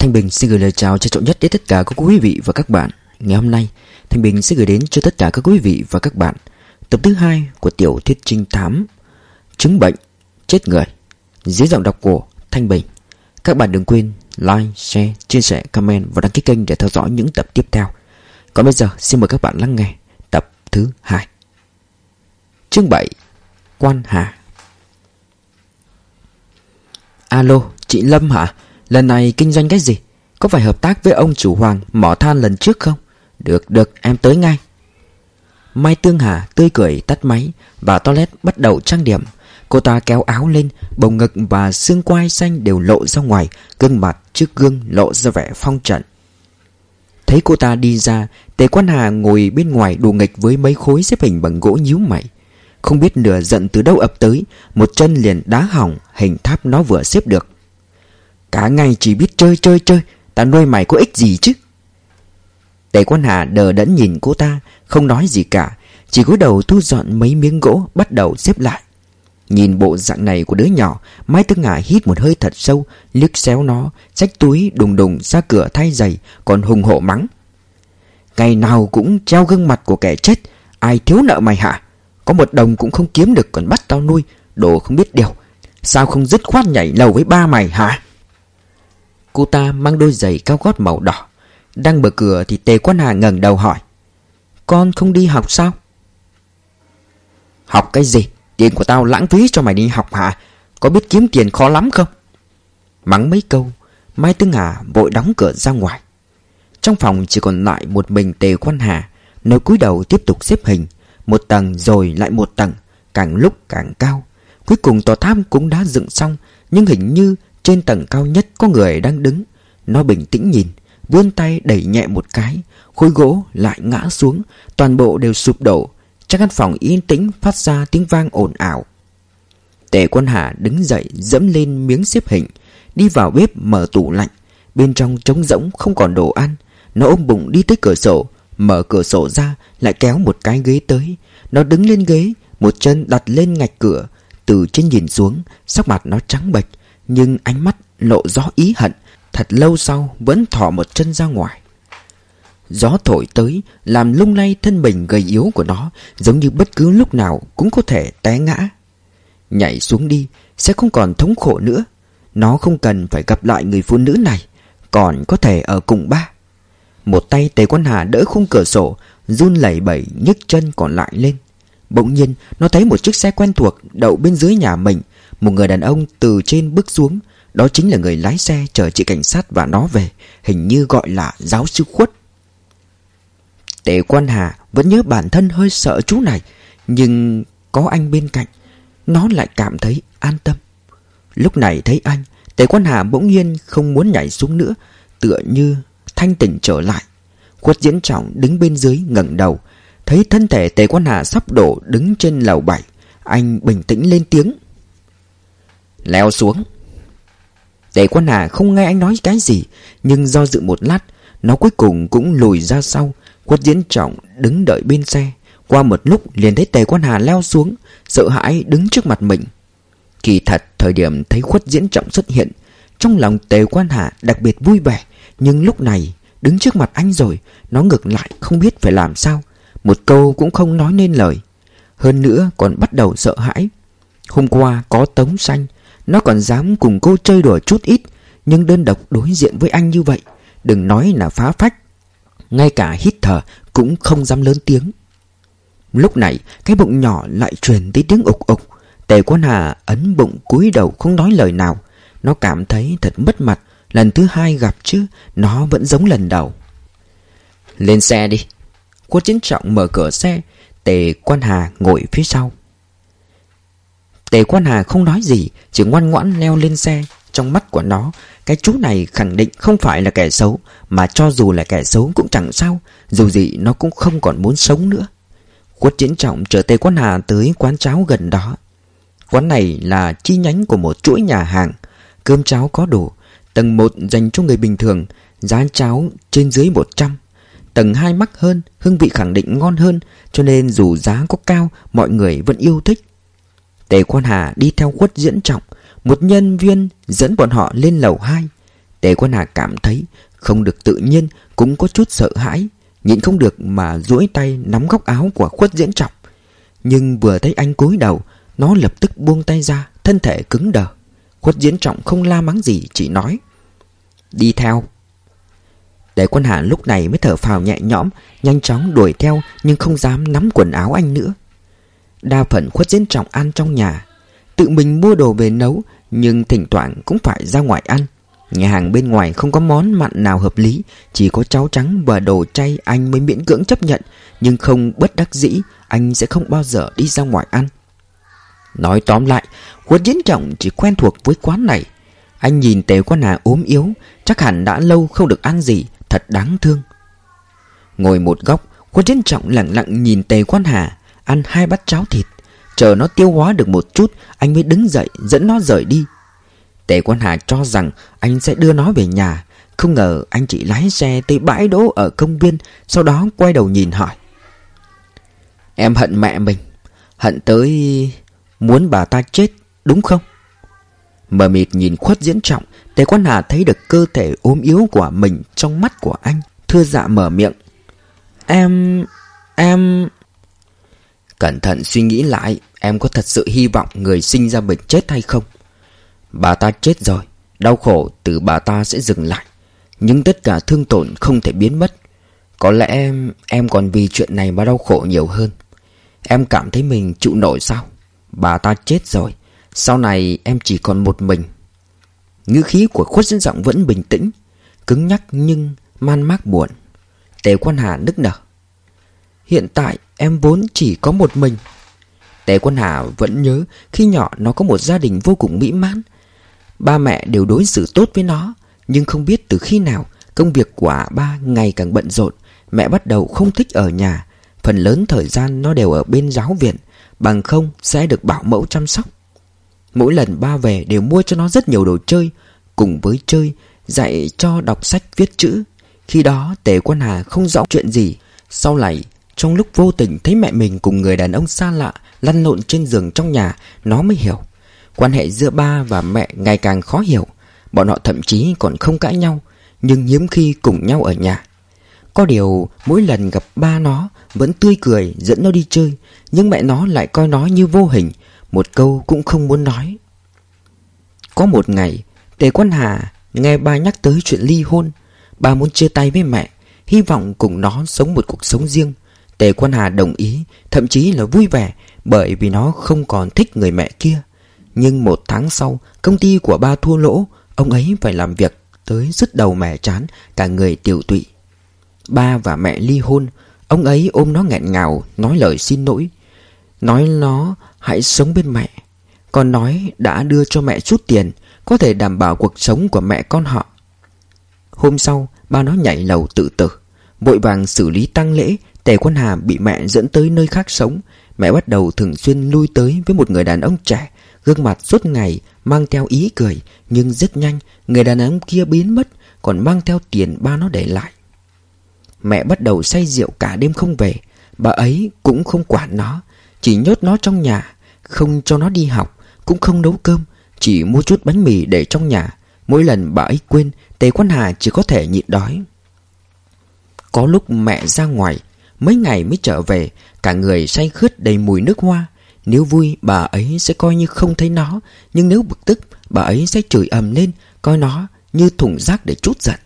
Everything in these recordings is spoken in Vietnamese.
Thanh Bình xin gửi lời chào trân trọng nhất đến tất cả các quý vị và các bạn. Ngày hôm nay, Thanh Bình sẽ gửi đến cho tất cả các quý vị và các bạn tập thứ hai của tiểu thuyết trinh thám Chứng bệnh chết người dưới giọng đọc của Thanh Bình. Các bạn đừng quên like, share, chia sẻ, comment và đăng ký kênh để theo dõi những tập tiếp theo. Còn bây giờ, xin mời các bạn lắng nghe tập thứ hai. Chương 7 Quan Hà Alo, chị Lâm hả? Lần này kinh doanh cái gì? Có phải hợp tác với ông chủ Hoàng mỏ than lần trước không? Được, được, em tới ngay. Mai Tương Hà tươi cười tắt máy và toilet bắt đầu trang điểm. Cô ta kéo áo lên, bồng ngực và xương quai xanh đều lộ ra ngoài, gương mặt trước gương lộ ra vẻ phong trận. Thấy cô ta đi ra, Tề Quan Hà ngồi bên ngoài đùa nghịch với mấy khối xếp hình bằng gỗ nhíu mày. Không biết nửa giận từ đâu ập tới, một chân liền đá hỏng hình tháp nó vừa xếp được. Cả ngày chỉ biết chơi chơi chơi. Ta nuôi mày có ích gì chứ? Tề quan hà đờ đẫn nhìn cô ta, Không nói gì cả. Chỉ cúi đầu thu dọn mấy miếng gỗ, Bắt đầu xếp lại. Nhìn bộ dạng này của đứa nhỏ, Mai Tương Ngà hít một hơi thật sâu, Liếc xéo nó, Xách túi đùng đùng ra cửa thay giày, Còn hùng hộ mắng. Ngày nào cũng treo gương mặt của kẻ chết, Ai thiếu nợ mày hả? Có một đồng cũng không kiếm được, còn bắt tao nuôi, Đồ không biết điều. Sao không dứt khoát nhảy lầu với ba mày hả? Cô ta mang đôi giày cao gót màu đỏ Đang mở cửa thì Tề Quan Hà ngẩng đầu hỏi Con không đi học sao? Học cái gì? Tiền của tao lãng phí cho mày đi học hả? Có biết kiếm tiền khó lắm không? Mắng mấy câu, Mai Tương Hà vội đóng cửa ra ngoài Trong phòng chỉ còn lại một mình Tề Quan Hà, Nơi cúi đầu tiếp tục xếp hình Một tầng rồi lại một tầng, Càng lúc càng cao Cuối cùng tòa tháp cũng đã dựng xong, Nhưng hình như trên tầng cao nhất có người đang đứng. Nó bình tĩnh nhìn, Vươn tay đẩy nhẹ một cái, Khối gỗ lại ngã xuống, Toàn bộ đều sụp đổ. Trong căn phòng yên tĩnh phát ra tiếng vang ồn ào. Tề quân hà đứng dậy, dẫm lên miếng xếp hình, Đi vào bếp mở tủ lạnh. Bên trong trống rỗng không còn đồ ăn. Nó ôm bụng đi tới cửa sổ, Mở cửa sổ ra, Lại kéo một cái ghế tới. Nó đứng lên ghế, Một chân đặt lên ngạch cửa. Từ trên nhìn xuống, Sắc mặt nó trắng bệch nhưng ánh mắt lộ rõ ý hận, Thật lâu sau vẫn thỏ một chân ra ngoài. Gió thổi tới, Làm lung lay thân mình gầy yếu của nó, Giống như bất cứ lúc nào Cũng có thể té ngã. Nhảy xuống đi, Sẽ không còn thống khổ nữa. Nó không cần phải gặp lại người phụ nữ này, Còn có thể ở cùng ba. Một tay Tề Quan Hà đỡ khung cửa sổ, Run lẩy bẩy nhấc chân còn lại lên. Bỗng nhiên, nó thấy một chiếc xe quen thuộc Đậu bên dưới nhà mình một người đàn ông từ trên bước xuống, Đó chính là người lái xe chở chị cảnh sát và nó về, Hình như gọi là giáo sư khuất. Tề quan hà vẫn nhớ bản thân hơi sợ chú này, Nhưng có anh bên cạnh, Nó lại cảm thấy an tâm. Lúc này thấy anh, Tề quan hà bỗng nhiên không muốn nhảy xuống nữa, Tựa như thanh tỉnh trở lại. Khuất diễn trọng đứng bên dưới ngẩng đầu, Thấy thân thể tề quan hà sắp đổ đứng trên lầu bảy. Anh bình tĩnh lên tiếng. Leo xuống. Tề quan hà không nghe anh nói cái gì, Nhưng do dự một lát, Nó cuối cùng cũng lùi ra sau Quất diễn trọng đứng đợi bên xe. Qua một lúc liền thấy tề quan hà leo xuống, Sợ hãi đứng trước mặt mình. Kỳ thật, thời điểm thấy khuất diễn trọng xuất hiện, Trong lòng tề quan hà đặc biệt vui vẻ, Nhưng lúc này, đứng trước mặt anh rồi, Nó ngược lại không biết phải làm sao. Một câu cũng không nói nên lời. Hơn nữa còn bắt đầu sợ hãi. Hôm qua có tống xanh nó còn dám cùng cô chơi đùa chút ít, Nhưng đơn độc đối diện với anh như vậy, Đừng nói là phá phách. Ngay cả hít thở cũng không dám lớn tiếng. Lúc này, cái bụng nhỏ lại truyền tới tiếng ục ục. Tề Quan Hà ấn bụng cúi đầu không nói lời nào. Nó cảm thấy thật mất mặt, Lần thứ hai gặp chứ, Nó vẫn giống lần đầu. Lên xe đi. Quân chiến trọng mở cửa xe, Tề Quan Hà ngồi phía sau. Tề Quan Hà không nói gì, Chỉ ngoan ngoãn leo lên xe. Trong mắt của nó, Cái chú này khẳng định không phải là kẻ xấu, Mà cho dù là kẻ xấu cũng chẳng sao, Dù gì nó cũng không còn muốn sống nữa. Quất chiến trọng chở Tề Quan Hà tới quán cháo gần đó. Quán này là chi nhánh của một chuỗi nhà hàng. Cơm cháo có đủ, Tầng 1 dành cho người bình thường, Giá cháo trên dưới 100 Tầng 2 mắc hơn, Hương vị khẳng định ngon hơn, Cho nên dù giá có cao, Mọi người vẫn yêu thích. Tề Quan Hà đi theo quất diễn trọng, Một nhân viên dẫn bọn họ lên lầu 2 Tề Quan Hà cảm thấy không được tự nhiên, Cũng có chút sợ hãi, Nhịn không được mà duỗi tay nắm góc áo của khuất diễn trọng. Nhưng vừa thấy anh cúi đầu, Nó lập tức buông tay ra, Thân thể cứng đờ. Khuất diễn trọng không la mắng gì, Chỉ nói, Đi theo. Tề quân Hà lúc này mới thở phào nhẹ nhõm, Nhanh chóng đuổi theo Nhưng không dám nắm quần áo anh nữa. Đa phần khuất diễn trọng ăn trong nhà. Tự mình mua đồ về nấu, Nhưng thỉnh thoảng cũng phải ra ngoài ăn. Nhà hàng bên ngoài không có món mặn nào hợp lý, Chỉ có cháo trắng và đồ chay anh mới miễn cưỡng chấp nhận. Nhưng không bất đắc dĩ, Anh sẽ không bao giờ đi ra ngoài ăn. Nói tóm lại, Khuất diễn trọng chỉ quen thuộc với quán này. Anh nhìn tề quan hà ốm yếu, Chắc hẳn đã lâu không được ăn gì, Thật đáng thương. Ngồi một góc, Khuất diễn trọng lặng lặng nhìn tề quan hà. Ăn hai bát cháo thịt. Chờ nó tiêu hóa được một chút, Anh mới đứng dậy, dẫn nó rời đi. Tề Quan Hà cho rằng anh sẽ đưa nó về nhà. Không ngờ anh chỉ lái xe tới bãi đỗ ở công viên, Sau đó quay đầu nhìn hỏi. Em hận mẹ mình. Hận tới muốn bà ta chết, đúng không? Mờ mịt nhìn khuất diễn trọng, Tề Quan Hà thấy được cơ thể ốm yếu của mình trong mắt của anh, Thưa dạ mở miệng. Em... em... Cẩn thận suy nghĩ lại Em có thật sự hy vọng người sinh ra bệnh chết hay không? Bà ta chết rồi Đau khổ từ bà ta sẽ dừng lại. Nhưng tất cả thương tổn không thể biến mất. Có lẽ em, em còn vì chuyện này mà đau khổ nhiều hơn. Em cảm thấy mình chịu nổi sao? Bà ta chết rồi Sau này em chỉ còn một mình. Ngữ khí của khuất diễn giọng vẫn bình tĩnh Cứng nhắc nhưng man mác buồn. Tề quan hà nức nở. Hiện tại em vốn chỉ có một mình. Tề Quân Hà vẫn nhớ khi nhỏ nó có một gia đình vô cùng mỹ mãn. Ba mẹ đều đối xử tốt với nó, Nhưng không biết từ khi nào Công việc của ba ngày càng bận rộn. Mẹ bắt đầu không thích ở nhà. Phần lớn thời gian nó đều ở bên giáo viện, Bằng không sẽ được bảo mẫu chăm sóc. Mỗi lần ba về đều mua cho nó rất nhiều đồ chơi, Cùng với chơi, Dạy cho đọc sách viết chữ. Khi đó Tề Quân Hà không rõ chuyện gì, Sau này trong lúc vô tình thấy mẹ mình cùng người đàn ông xa lạ Lăn lộn trên giường trong nhà, Nó mới hiểu. Quan hệ giữa ba và mẹ ngày càng khó hiểu. Bọn họ thậm chí còn không cãi nhau, Nhưng hiếm khi cùng nhau ở nhà. Có điều, mỗi lần gặp ba nó, Vẫn tươi cười, dẫn nó đi chơi, Nhưng mẹ nó lại coi nó như vô hình, Một câu cũng không muốn nói. Có một ngày, Tề Quan Hà nghe ba nhắc tới chuyện ly hôn. Ba muốn chia tay với mẹ, Hy vọng cùng nó sống một cuộc sống riêng. Tề quân Hà đồng ý, Thậm chí là vui vẻ, Bởi vì nó không còn thích người mẹ kia. Nhưng một tháng sau, Công ty của ba thua lỗ, Ông ấy phải làm việc tới rứt đầu mẻ chán Cả người tiểu tụy. Ba và mẹ ly hôn, Ông ấy ôm nó nghẹn ngào, Nói lời xin lỗi. Nói nó, hãy sống bên mẹ. Còn nói, đã đưa cho mẹ chút tiền, Có thể đảm bảo cuộc sống của mẹ con họ. Hôm sau, Ba nó nhảy lầu tự tử, Vội vàng xử lý tang lễ Tề Quân Hà bị mẹ dẫn tới nơi khác sống. Mẹ bắt đầu thường xuyên lui tới với một người đàn ông trẻ. Gương mặt suốt ngày mang theo ý cười, Nhưng rất nhanh, người đàn ông kia biến mất, Còn mang theo tiền ba nó để lại. Mẹ bắt đầu say rượu cả đêm không về. Bà ấy cũng không quản nó, Chỉ nhốt nó trong nhà, Không cho nó đi học, Cũng không nấu cơm, Chỉ mua chút bánh mì để trong nhà. Mỗi lần bà ấy quên, Tề Quan Hà chỉ có thể nhịn đói. Có lúc mẹ ra ngoài Mấy ngày mới trở về, Cả người say khướt đầy mùi nước hoa. Nếu vui, bà ấy sẽ coi như không thấy nó. Nhưng nếu bực tức, bà ấy sẽ chửi ầm lên, Coi nó như thùng rác để chút giận.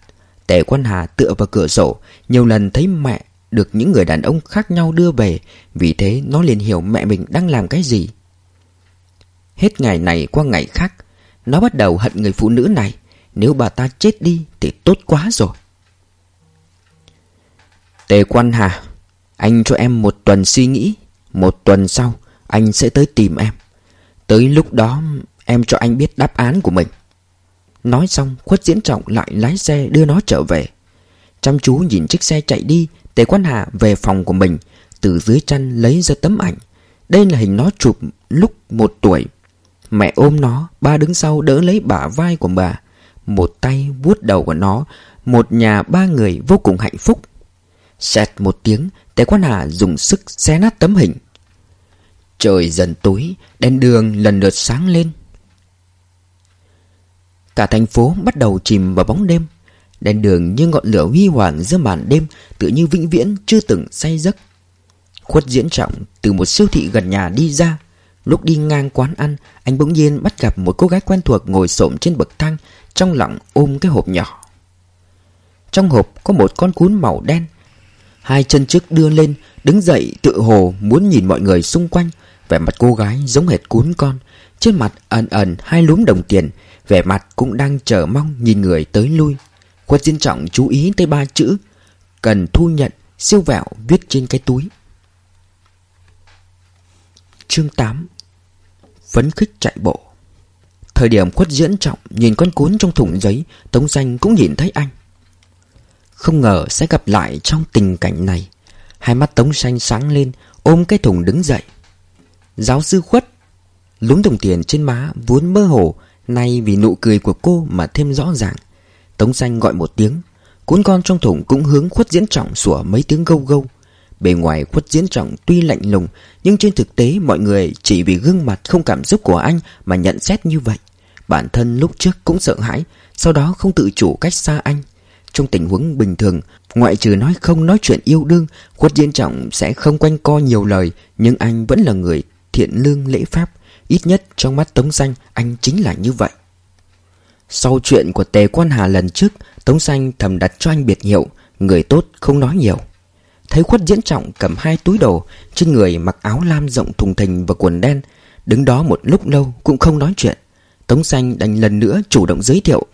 Tề quan hà tựa vào cửa sổ, Nhiều lần thấy mẹ được những người đàn ông khác nhau đưa về. Vì thế, nó liền hiểu mẹ mình đang làm cái gì. Hết ngày này qua ngày khác, Nó bắt đầu hận người phụ nữ này. Nếu bà ta chết đi thì tốt quá rồi. Tề quan hà anh cho em một tuần suy nghĩ, Một tuần sau, anh sẽ tới tìm em. Tới lúc đó, em cho anh biết đáp án của mình. Nói xong, khuất diễn trọng lại lái xe đưa nó trở về. Chăm chú nhìn chiếc xe chạy đi, Tề Quan Hà về phòng của mình, Từ dưới chăn lấy ra tấm ảnh. Đây là hình nó chụp lúc một tuổi. Mẹ ôm nó, Ba đứng sau đỡ lấy bả vai của bà. Một tay vuốt đầu của nó, Một nhà ba người vô cùng hạnh phúc. Xẹt một tiếng Tề Quan Hà dùng sức xé nát tấm hình. Trời dần tối, Đèn đường lần lượt sáng lên. Cả thành phố bắt đầu chìm vào bóng đêm. Đèn đường như ngọn lửa huy hoàng giữa màn đêm Tự như vĩnh viễn chưa từng say giấc. Khuất diễn trọng từ một siêu thị gần nhà đi ra. Lúc đi ngang quán ăn, Anh bỗng nhiên bắt gặp một cô gái quen thuộc ngồi xổm trên bậc thang, Trong lòng ôm cái hộp nhỏ. Trong hộp có một con cún màu đen Hai chân trước đưa lên, Đứng dậy tự hồ muốn nhìn mọi người xung quanh. Vẻ mặt cô gái giống hệt cún con. Trên mặt ẩn ẩn hai lúm đồng tiền. Vẻ mặt cũng đang chờ mong nhìn người tới lui. Khuất Diên Trọng chú ý tới ba chữ. Cần thu nhận, Siêu vẹo viết trên cái túi. Chương 8 Phấn khích chạy bộ. Thời điểm khuất diễn trọng Nhìn con cuốn trong thùng giấy, Tống danh cũng nhìn thấy anh. Không ngờ sẽ gặp lại trong tình cảnh này. Hai mắt tống xanh sáng lên, Ôm cái thùng đứng dậy. Giáo sư khuất, Lúng đồng tiền trên má vốn mơ hồ, Nay vì nụ cười của cô mà thêm rõ ràng. Tống xanh gọi một tiếng, Cuốn con trong thùng cũng hướng khuất diễn trọng sủa mấy tiếng gâu gâu. Bề ngoài khuất diễn trọng tuy lạnh lùng, Nhưng trên thực tế mọi người chỉ vì gương mặt không cảm xúc của anh Mà nhận xét như vậy. Bản thân lúc trước cũng sợ hãi, Sau đó không tự chủ cách xa anh. Trong tình huống bình thường, Ngoại trừ nói không nói chuyện yêu đương, Khuất diễn trọng sẽ không quanh co nhiều lời, Nhưng anh vẫn là người thiện lương lễ pháp. Ít nhất trong mắt Tống Xanh, Anh chính là như vậy. Sau chuyện của Tề Quan Hà lần trước, Tống Xanh thầm đặt cho anh biệt hiệu, Người tốt không nói nhiều. Thấy khuất diễn trọng cầm hai túi đồ, Trên người mặc áo lam rộng thùng thình và quần đen, Đứng đó một lúc lâu cũng không nói chuyện. Tống xanh đành lần nữa chủ động giới thiệu,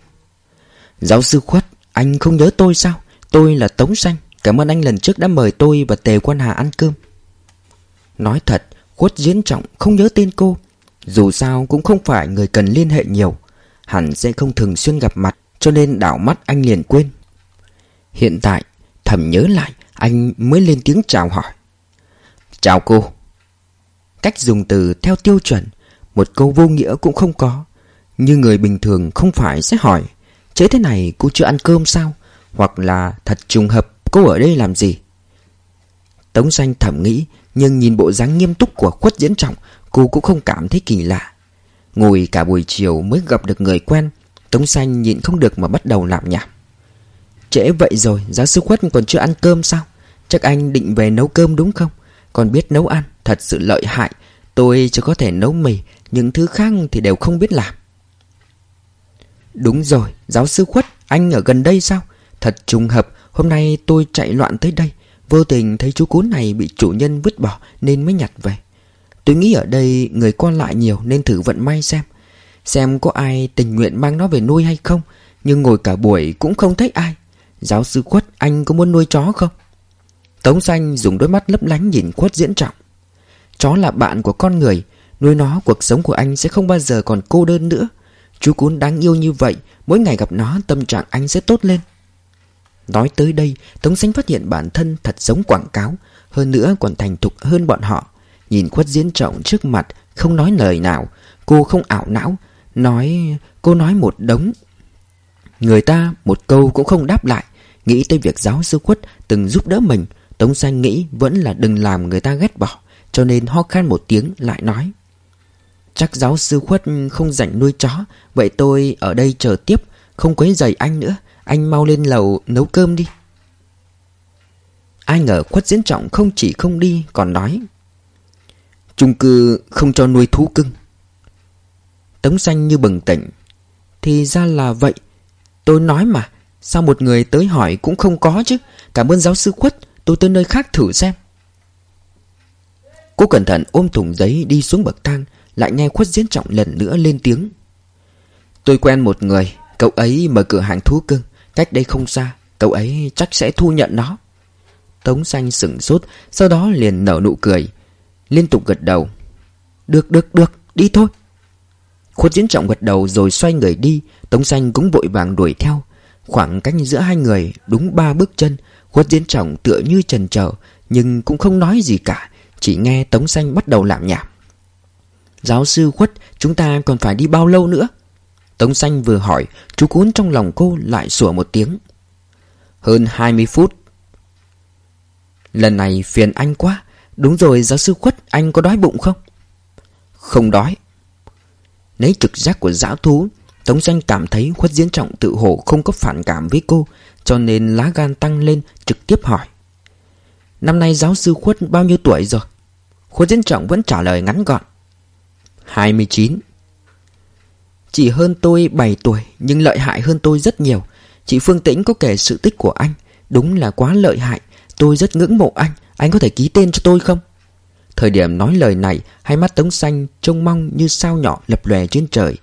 Giáo sư khuất anh không nhớ tôi sao? Tôi là Tống xanh. Cảm ơn anh lần trước đã mời tôi và Tề Quan Hà ăn cơm. Nói thật, Khuất diễn trọng không nhớ tên cô. Dù sao cũng không phải người cần liên hệ nhiều. Hẳn sẽ không thường xuyên gặp mặt, Cho nên đảo mắt anh liền quên. Hiện tại, thầm nhớ lại, anh mới lên tiếng chào hỏi. Chào cô. Cách dùng từ theo tiêu chuẩn, Một câu vô nghĩa cũng không có. Như người bình thường không phải sẽ hỏi. Chế thế này cô chưa ăn cơm sao? Hoặc là thật trùng hợp cô ở đây làm gì? Tống xanh thẩm nghĩ, Nhưng nhìn bộ dáng nghiêm túc của khuất diễn trọng, Cô cũng không cảm thấy kỳ lạ. Ngồi cả buổi chiều mới gặp được người quen, Tống xanh nhịn không được mà bắt đầu làm nhảm Trễ vậy rồi, Giáo sư khuất còn chưa ăn cơm sao? Chắc anh định về nấu cơm đúng không? Còn biết nấu ăn, Thật sự lợi hại. Tôi chỉ có thể nấu mì, Những thứ khác thì đều không biết làm. Đúng rồi, Giáo sư khuất, Anh ở gần đây sao? Thật trùng hợp, Hôm nay tôi chạy loạn tới đây. Vô tình thấy chú cún này bị chủ nhân vứt bỏ Nên mới nhặt về. Tôi nghĩ ở đây người qua lại nhiều Nên thử vận may xem. Xem có ai tình nguyện mang nó về nuôi hay không, Nhưng ngồi cả buổi cũng không thấy ai. Giáo sư khuất, anh có muốn nuôi chó không? Tống xanh dùng đôi mắt lấp lánh nhìn khuất diễn trọng. Chó là bạn của con người, Nuôi nó cuộc sống của anh sẽ không bao giờ còn cô đơn nữa. Chú cún đáng yêu như vậy, Mỗi ngày gặp nó, tâm trạng anh sẽ tốt lên. Nói tới đây, Tống xanh phát hiện bản thân thật giống quảng cáo, Hơn nữa còn thành thục hơn bọn họ. Nhìn khuất diễn trọng trước mặt, Không nói lời nào, Cô không ảo não, Nói, Cô nói một đống. Người ta một câu cũng không đáp lại, Nghĩ tới việc giáo sư khuất từng giúp đỡ mình. Tống xanh nghĩ vẫn là đừng làm người ta ghét bỏ, Cho nên ho khan một tiếng lại nói. Chắc giáo sư khuất không rảnh nuôi chó, Vậy tôi ở đây chờ tiếp, Không quấy rầy anh nữa. Anh mau lên lầu nấu cơm đi. Ai ngờ khuất diễn trọng không chỉ không đi, Còn nói chung cư không cho nuôi thú cưng. Tống xanh như bừng tỉnh. Thì ra là vậy. Tôi nói mà, Sao một người tới hỏi cũng không có chứ? Cảm ơn giáo sư khuất, Tôi tới nơi khác thử xem. Cô cẩn thận ôm thùng giấy đi xuống bậc thang lại nghe khuất diễn trọng lần nữa lên tiếng. Tôi quen một người, Cậu ấy mở cửa hàng thú cưng. Cách đây không xa, Cậu ấy chắc sẽ thu nhận nó. Tống xanh sửng sốt, Sau đó liền nở nụ cười, Liên tục gật đầu. Được được được, đi thôi. Khuất diễn trọng gật đầu rồi xoay người đi, Tống xanh cũng vội vàng đuổi theo. Khoảng cách giữa hai người đúng ba bước chân, Khuất diễn trọng tựa như trần chờ Nhưng cũng không nói gì cả, Chỉ nghe Tống Xanh bắt đầu làm nhảm. Giáo sư Khuất, Chúng ta còn phải đi bao lâu nữa? Tống Xanh vừa hỏi, Chú cún trong lòng cô lại sủa một tiếng. Hơn 20 phút. Lần này phiền anh quá. Đúng rồi, giáo sư Khuất, Anh có đói bụng không? Không đói. Lấy trực giác của giáo thú, Tống Xanh cảm thấy khuất diễn trọng tự hổ không có phản cảm với cô, Cho nên lá gan tăng lên, trực tiếp hỏi. Năm nay giáo sư khuất bao nhiêu tuổi rồi? Khuất diễn trọng vẫn trả lời ngắn gọn. 29 Chỉ hơn tôi 7 tuổi, Nhưng lợi hại hơn tôi rất nhiều. Chị Phương Tĩnh có kể sự tích của anh. Đúng là quá lợi hại. Tôi rất ngưỡng mộ anh. Anh có thể ký tên cho tôi không? Thời điểm nói lời này, Hai mắt Tống Xanh trông mong như sao nhỏ lập lòe trên trời.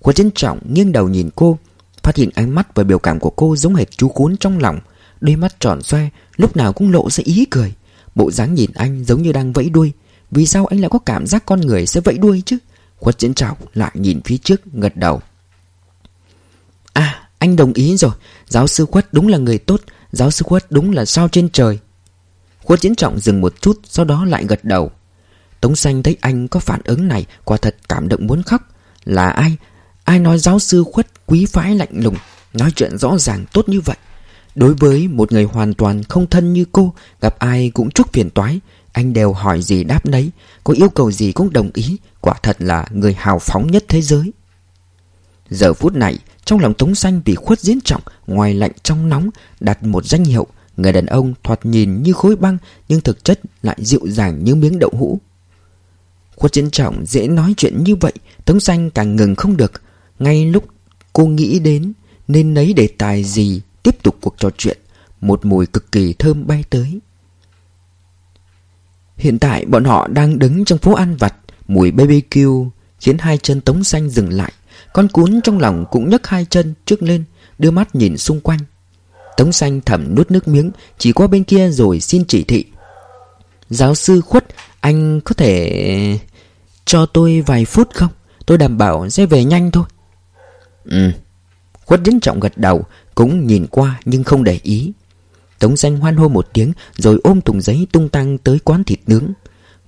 Khuất trân Trọng nghiêng đầu nhìn cô, Phát hiện ánh mắt và biểu cảm của cô giống hệt chú cuốn trong lòng. Đôi mắt tròn xoe, Lúc nào cũng lộ ra ý cười. Bộ dáng nhìn anh giống như đang vẫy đuôi. Vì sao anh lại có cảm giác con người sẽ vẫy đuôi chứ? Khuất Diễn Trọng lại nhìn phía trước, gật đầu. À anh đồng ý rồi. Giáo sư Khuất đúng là người tốt. Giáo sư Khuất đúng là sao trên trời. Khuất Diễn Trọng dừng một chút, Sau đó lại gật đầu. Tống Xanh thấy anh có phản ứng này, Quả thật cảm động muốn khóc. Là ai? Ai nói giáo sư khuất quý phái lạnh lùng? Nói chuyện rõ ràng tốt như vậy. Đối với một người hoàn toàn không thân như cô, Gặp ai cũng chúc phiền toái. Anh đều hỏi gì đáp nấy, Có yêu cầu gì cũng đồng ý, Quả thật là người hào phóng nhất thế giới. Giờ phút này, Trong lòng Tống Xanh vì khuất diễn trọng, Ngoài lạnh trong nóng, Đặt một danh hiệu, Người đàn ông thoạt nhìn như khối băng, Nhưng thực chất lại dịu dàng như miếng đậu hũ. Khuất diễn trọng dễ nói chuyện như vậy, Tống Xanh càng ngừng không được. Ngay lúc cô nghĩ đến, Nên lấy đề tài gì, Tiếp tục cuộc trò chuyện. Một mùi cực kỳ thơm bay tới. Hiện tại bọn họ đang đứng trong phố ăn vặt, Mùi BBQ Khiến hai chân Tống Xanh dừng lại. Con cún trong lòng cũng nhấc hai chân trước lên, Đưa mắt nhìn xung quanh. Tống Xanh thầm nuốt nước miếng, Chỉ qua bên kia rồi xin chỉ thị. Giáo sư khuất, Anh có thể Cho tôi vài phút không? Tôi đảm bảo sẽ về nhanh thôi. Ừ. Khuất đến Trọng gật đầu, Cũng nhìn qua nhưng không để ý. Tống xanh hoan hô một tiếng, Rồi ôm thùng giấy tung tăng tới quán thịt nướng.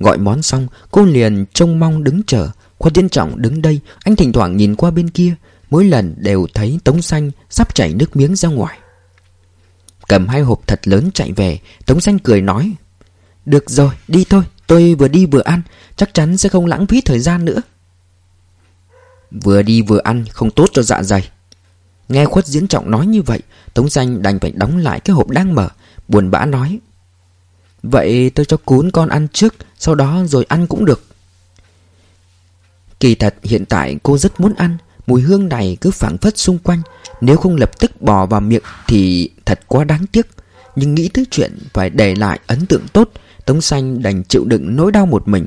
Gọi món xong, Cô liền trông mong đứng chờ. Khoa Tiên Trọng đứng đây, Anh thỉnh thoảng nhìn qua bên kia. Mỗi lần đều thấy Tống xanh sắp chảy nước miếng ra ngoài. Cầm hai hộp thật lớn chạy về, Tống xanh cười nói, Được rồi, đi thôi, Tôi vừa đi vừa ăn, Chắc chắn sẽ không lãng phí thời gian nữa. Vừa đi vừa ăn không tốt cho dạ dày. Nghe khuất diễn trọng nói như vậy, Tống danh đành phải đóng lại cái hộp đang mở, Buồn bã nói. Vậy tôi cho cún con ăn trước, Sau đó rồi ăn cũng được. Kỳ thật hiện tại cô rất muốn ăn, Mùi hương này cứ phảng phất xung quanh, Nếu không lập tức bỏ vào miệng Thì thật quá đáng tiếc. Nhưng nghĩ tới chuyện phải để lại ấn tượng tốt, Tống xanh đành chịu đựng nỗi đau một mình.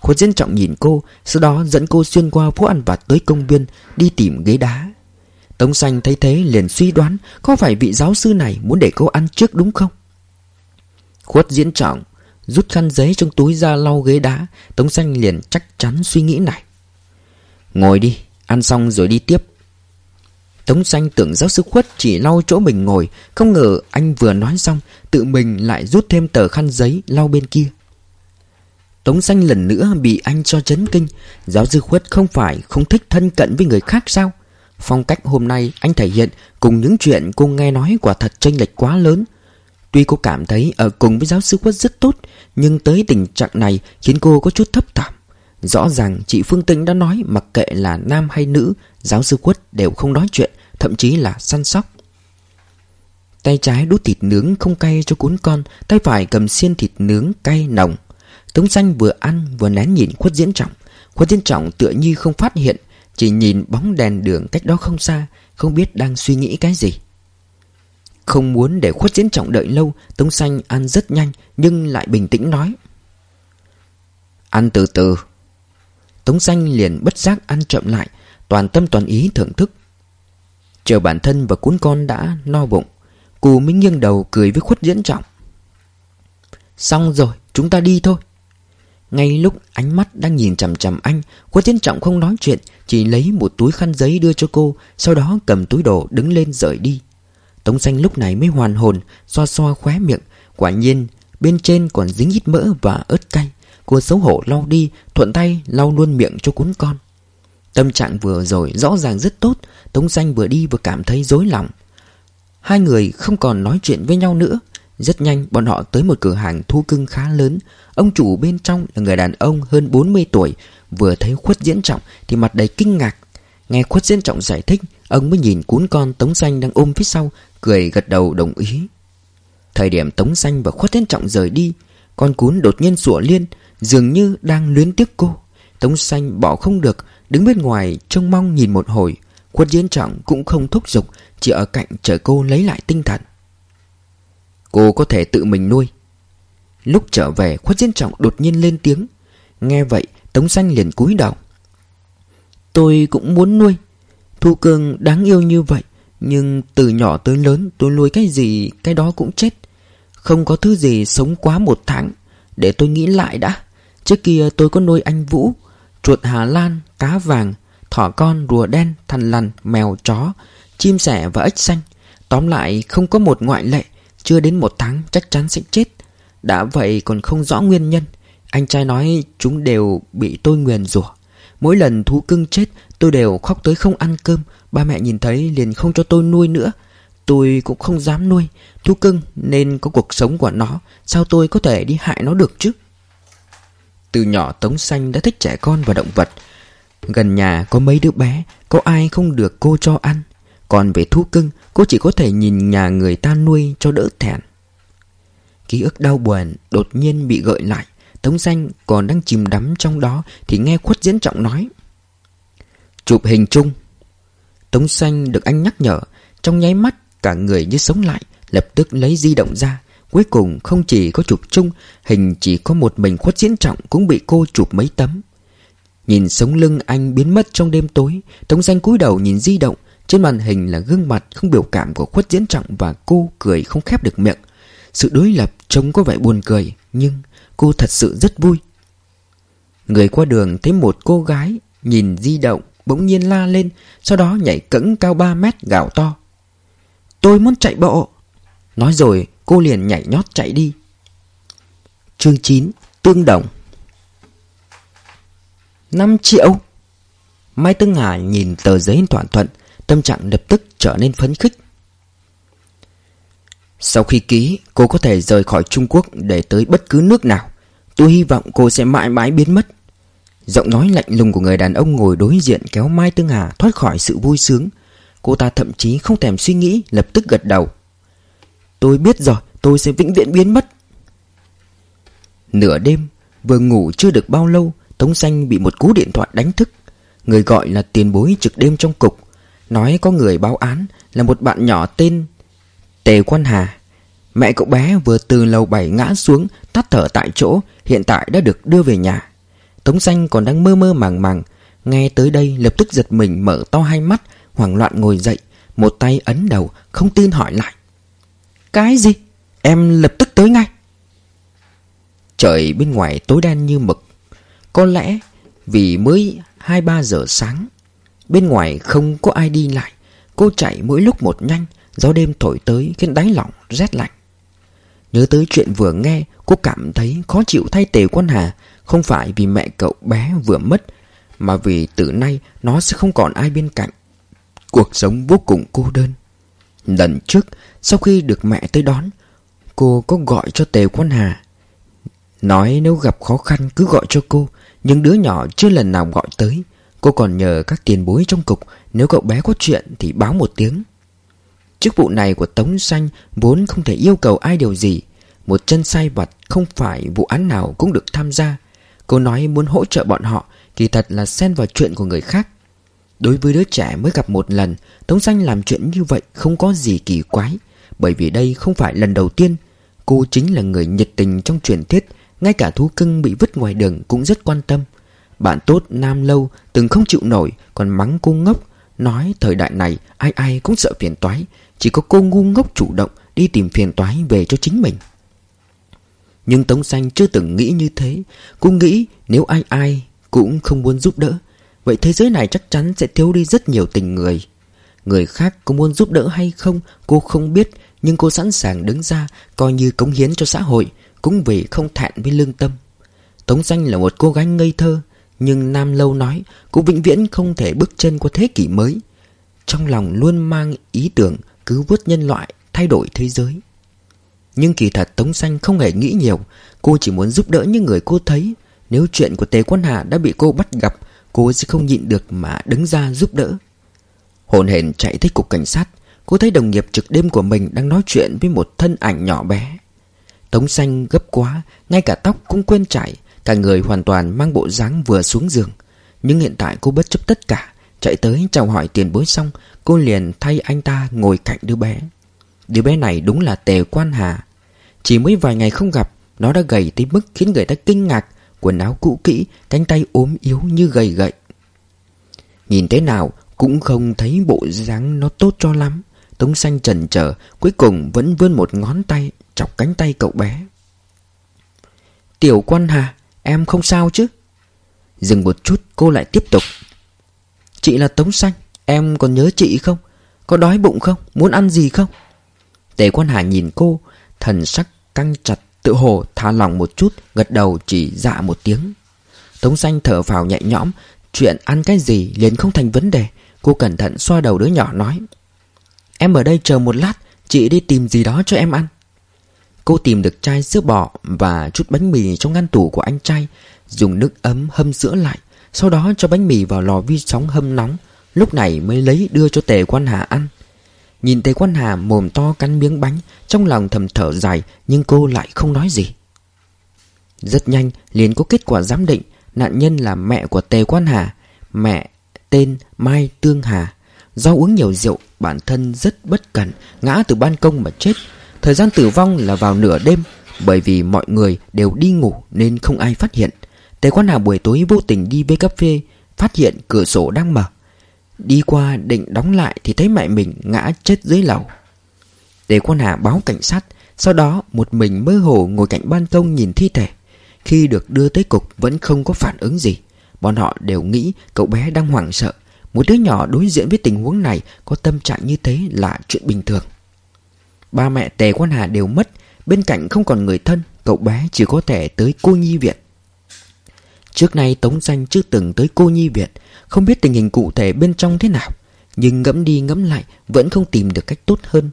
Khuất diễn trọng nhìn cô, Sau đó dẫn cô xuyên qua phố ăn vặt tới công viên, Đi tìm ghế đá. Tống xanh thấy thế liền suy đoán Có phải vị giáo sư này muốn để cô ăn trước đúng không? Khuất diễn trọng Rút khăn giấy trong túi ra lau ghế đá. Tống xanh liền chắc chắn suy nghĩ này. Ngồi đi, Ăn xong rồi đi tiếp. Tống xanh tưởng giáo sư khuất chỉ lau chỗ mình ngồi. Không ngờ anh vừa nói xong, Tự mình lại rút thêm tờ khăn giấy lau bên kia. Tống xanh lần nữa bị anh cho chấn kinh. Giáo sư khuất không phải không thích thân cận với người khác sao? Phong cách hôm nay anh thể hiện Cùng những chuyện cô nghe nói quả thật chênh lệch quá lớn. Tuy cô cảm thấy ở cùng với giáo sư quất rất tốt, Nhưng tới tình trạng này khiến cô có chút thấp thỏm. Rõ ràng chị Phương Tĩnh đã nói mặc kệ là nam hay nữ, Giáo sư quất đều không nói chuyện, Thậm chí là săn sóc. Tay trái đút thịt nướng không cay cho cuốn con, Tay phải cầm xiên thịt nướng cay nồng. Tống xanh vừa ăn vừa nén nhìn khuất diễn trọng. Khuất diễn trọng tựa như không phát hiện chỉ nhìn bóng đèn đường cách đó không xa, Không biết đang suy nghĩ cái gì. Không muốn để khuất diễn trọng đợi lâu, Tống xanh ăn rất nhanh, Nhưng lại bình tĩnh nói. Ăn từ từ. Tống xanh liền bất giác ăn chậm lại, Toàn tâm toàn ý thưởng thức. Chờ bản thân và cuốn con đã no bụng, Cù mới nghiêng đầu cười với khuất diễn trọng. Xong rồi, chúng ta đi thôi. Ngay lúc ánh mắt đang nhìn chằm chằm anh, Khuất diễn Trọng không nói chuyện chỉ lấy một túi khăn giấy đưa cho cô, Sau đó cầm túi đồ đứng lên rời đi. Tống xanh lúc này mới hoàn hồn, Xoa xoa khóe miệng. Quả nhiên, bên trên còn dính ít mỡ và ớt cay. Cô xấu hổ lau đi, Thuận tay lau luôn miệng cho cuốn con. Tâm trạng vừa rồi rõ ràng rất tốt, Tống xanh vừa đi vừa cảm thấy dối lòng. Hai người không còn nói chuyện với nhau nữa. Rất nhanh, bọn họ tới một cửa hàng thu cưng khá lớn. Ông chủ bên trong là người đàn ông hơn 40 tuổi Vừa thấy khuất diễn trọng thì mặt đầy kinh ngạc. Nghe khuất diễn trọng giải thích, Ông mới nhìn cuốn con Tống Xanh đang ôm phía sau, Cười gật đầu đồng ý. Thời điểm Tống Xanh và khuất diễn trọng rời đi, Con cún đột nhiên sủa liên, Dường như đang luyến tiếc cô. Tống Xanh bỏ không được, Đứng bên ngoài trông mong nhìn một hồi. Khuất diễn trọng cũng không thúc giục, Chỉ ở cạnh chờ cô lấy lại tinh thần. Cô có thể tự mình nuôi. Lúc trở về, khuất diễn trọng đột nhiên lên tiếng. Nghe vậy Tống Xanh liền cúi đầu. Tôi cũng muốn nuôi. Thu cương đáng yêu như vậy Nhưng từ nhỏ tới lớn tôi nuôi cái gì Cái đó cũng chết. Không có thứ gì sống quá một tháng Để tôi nghĩ lại đã. Trước kia tôi có nuôi anh Vũ Chuột Hà Lan, cá vàng Thỏ con, rùa đen, thằn lằn, mèo, chó Chim sẻ và ếch xanh. Tóm lại không có một ngoại lệ Chưa đến một tháng chắc chắn sẽ chết. Đã vậy còn không rõ nguyên nhân. Anh trai nói chúng đều bị tôi nguyền rủa. Mỗi lần thú cưng chết, tôi đều khóc tới không ăn cơm. Ba mẹ nhìn thấy liền không cho tôi nuôi nữa. Tôi cũng không dám nuôi. Thú cưng nên có cuộc sống của nó. Sao tôi có thể đi hại nó được chứ? Từ nhỏ Tống Xanh đã thích trẻ con và động vật. Gần nhà có mấy đứa bé, Có ai không được cô cho ăn. Còn về thú cưng, Cô chỉ có thể nhìn nhà người ta nuôi cho đỡ thẹn. Ký ức đau buồn đột nhiên bị gợi lại. Tống Xanh còn đang chìm đắm trong đó Thì nghe khuất diễn trọng nói. Chụp hình chung. Tống Xanh được anh nhắc nhở, Trong nháy mắt cả người như sống lại, Lập tức lấy di động ra. Cuối cùng không chỉ có chụp chung, Hình chỉ có một mình khuất diễn trọng Cũng bị cô chụp mấy tấm. Nhìn sống lưng anh biến mất trong đêm tối, Tống Xanh cúi đầu nhìn di động. Trên màn hình là gương mặt không biểu cảm của khuất diễn trọng Và cô cười không khép được miệng. Sự đối lập trông có vẻ buồn cười, Nhưng cô thật sự rất vui. Người qua đường thấy một cô gái Nhìn di động bỗng nhiên la lên, Sau đó nhảy cẫng cao 3 mét gào to. Tôi muốn chạy bộ. Nói rồi, cô liền nhảy nhót chạy đi. Chương 9 Tương đồng. 5 triệu. Mai Tương Hà nhìn tờ giấy thỏa thuận, Tâm trạng lập tức trở nên phấn khích. Sau khi ký Cô có thể rời khỏi Trung Quốc Để tới bất cứ nước nào Tôi hy vọng cô sẽ mãi mãi biến mất Giọng nói lạnh lùng của người đàn ông ngồi đối diện kéo Mai Tương Hà thoát khỏi sự vui sướng. Cô ta thậm chí không thèm suy nghĩ, lập tức gật đầu. Tôi biết rồi, tôi sẽ vĩnh viễn biến mất. Nửa đêm, vừa ngủ chưa được bao lâu, Tống Xanh bị một cú điện thoại đánh thức. Người gọi là tiền bối trực đêm trong cục. Nói có người báo án là một bạn nhỏ tên Tề Quan Hà. Mẹ cậu bé vừa từ lầu bảy ngã xuống, tắt thở tại chỗ, hiện tại đã được đưa về nhà. Tống xanh còn đang mơ mơ màng màng Nghe tới đây lập tức giật mình mở to hai mắt Hoảng loạn ngồi dậy Một tay ấn đầu không tin hỏi lại Cái gì? Em lập tức tới ngay Trời bên ngoài tối đen như mực Có lẽ vì mới 2-3 giờ sáng Bên ngoài không có ai đi lại Cô chạy mỗi lúc một nhanh Gió đêm thổi tới khiến đáy lỏng rét lạnh. Nhớ tới chuyện vừa nghe, Cô cảm thấy khó chịu thay tề quân hà, không phải vì mẹ cậu bé vừa mất, Mà vì từ nay nó sẽ không còn ai bên cạnh. Cuộc sống vô cùng cô đơn. Lần trước, Sau khi được mẹ tới đón, Cô có gọi cho Tề quân Hà. Nói nếu gặp khó khăn cứ gọi cho cô, Nhưng đứa nhỏ chưa lần nào gọi tới. Cô còn nhờ các tiền bối trong cục, Nếu cậu bé có chuyện thì báo một tiếng. Chức vụ này của Tống Xanh Vốn không thể yêu cầu ai điều gì. Một chân sai vặt Không phải vụ án nào cũng được tham gia. Cô nói muốn hỗ trợ bọn họ Kỳ thật là xen vào chuyện của người khác. Đối với đứa trẻ mới gặp một lần, Tống Xanh làm chuyện như vậy không có gì kỳ quái, Bởi vì đây không phải lần đầu tiên. Cô chính là người nhiệt tình trong truyền thuyết, Ngay cả thú cưng bị vứt ngoài đường cũng rất quan tâm. Bạn tốt Nam Lâu từng không chịu nổi, Còn mắng cô ngốc. Nói thời đại này, ai ai cũng sợ phiền toái. Chỉ có cô ngu ngốc chủ động Đi tìm phiền toái về cho chính mình. Nhưng Tống Xanh chưa từng nghĩ như thế. Cô nghĩ nếu ai ai cũng không muốn giúp đỡ, Vậy thế giới này chắc chắn sẽ thiếu đi rất nhiều tình người. Người khác có muốn giúp đỡ hay không, Cô không biết, Nhưng cô sẵn sàng đứng ra, Coi như cống hiến cho xã hội, Cũng vì không thẹn với lương tâm. Tống Xanh là một cô gái ngây thơ nhưng Nam Lâu nói, Cô vĩnh viễn không thể bước chân qua thế kỷ mới. Trong lòng luôn mang ý tưởng Cứu vớt nhân loại Thay đổi thế giới. Nhưng kỳ thật Tống Xanh không hề nghĩ nhiều. Cô chỉ muốn giúp đỡ những người cô thấy. Nếu chuyện của Tề quan Hà đã bị cô bắt gặp, Cô sẽ không nhịn được mà đứng ra giúp đỡ. Hồn hển chạy tới cục cảnh sát. Cô thấy đồng nghiệp trực đêm của mình đang nói chuyện với một thân ảnh nhỏ bé. Tống xanh gấp quá, Ngay cả tóc cũng quên chải Cả người hoàn toàn mang bộ dáng vừa xuống giường. Nhưng hiện tại cô bất chấp tất cả, Chạy tới chào hỏi tiền bối xong, Cô liền thay anh ta ngồi cạnh đứa bé. Đứa bé này đúng là tề quan hà. Chỉ mới vài ngày không gặp, Nó đã gầy tới mức khiến người ta kinh ngạc, Quần áo cũ kỹ, Cánh tay ốm yếu như gầy gậy. Nhìn thế nào Cũng không thấy bộ dáng nó tốt cho lắm. Tống xanh chần chờ, Cuối cùng vẫn vươn một ngón tay Chọc cánh tay cậu bé. Tiểu quan hà Em không sao chứ? Dừng một chút, cô lại tiếp tục. Chị là Tống Xanh, Em còn nhớ chị không? Có đói bụng không? Muốn ăn gì không? Tề quan hải nhìn cô, Thần sắc căng chặt, Tự hồ thả lòng một chút, Gật đầu chỉ dạ một tiếng. Tống xanh thở vào nhẹ nhõm, Chuyện ăn cái gì liền không thành vấn đề. Cô cẩn thận xoa đầu đứa nhỏ nói, Em ở đây chờ một lát, Chị đi tìm gì đó cho em ăn. Cô tìm được chai sữa bò Và chút bánh mì trong ngăn tủ của anh trai, Dùng nước ấm hâm sữa lại, Sau đó cho bánh mì vào lò vi sóng hâm nóng, Lúc này mới lấy đưa cho tề quan hà ăn. Nhìn Tề Quan Hà mồm to cắn miếng bánh, Trong lòng thầm thở dài, Nhưng cô lại không nói gì. Rất nhanh, liền có kết quả giám định, Nạn nhân là mẹ của Tề Quan Hà, Mẹ tên Mai Tương Hà. Do uống nhiều rượu, Bản thân rất bất cẩn, Ngã từ ban công mà chết Thời gian tử vong là vào nửa đêm, Bởi vì mọi người đều đi ngủ Nên không ai phát hiện. Tề Quan Hà buổi tối vô tình đi bê cà phê, Phát hiện cửa sổ đang mở. Đi qua định đóng lại Thì thấy mẹ mình ngã chết dưới lầu. Tề Quan Hà báo cảnh sát, Sau đó một mình mơ hồ ngồi cạnh ban công nhìn thi thể. Khi được đưa tới cục Vẫn không có phản ứng gì. Bọn họ đều nghĩ cậu bé đang hoảng sợ. Một đứa nhỏ đối diện với tình huống này Có tâm trạng như thế là chuyện bình thường. Ba mẹ Tề Quan Hà đều mất. Bên cạnh không còn người thân, Cậu bé chỉ có thể tới cô nhi viện. Trước nay Tống Danh chưa từng tới cô nhi viện. Không biết tình hình cụ thể bên trong thế nào, Nhưng ngẫm đi ngẫm lại Vẫn không tìm được cách tốt hơn.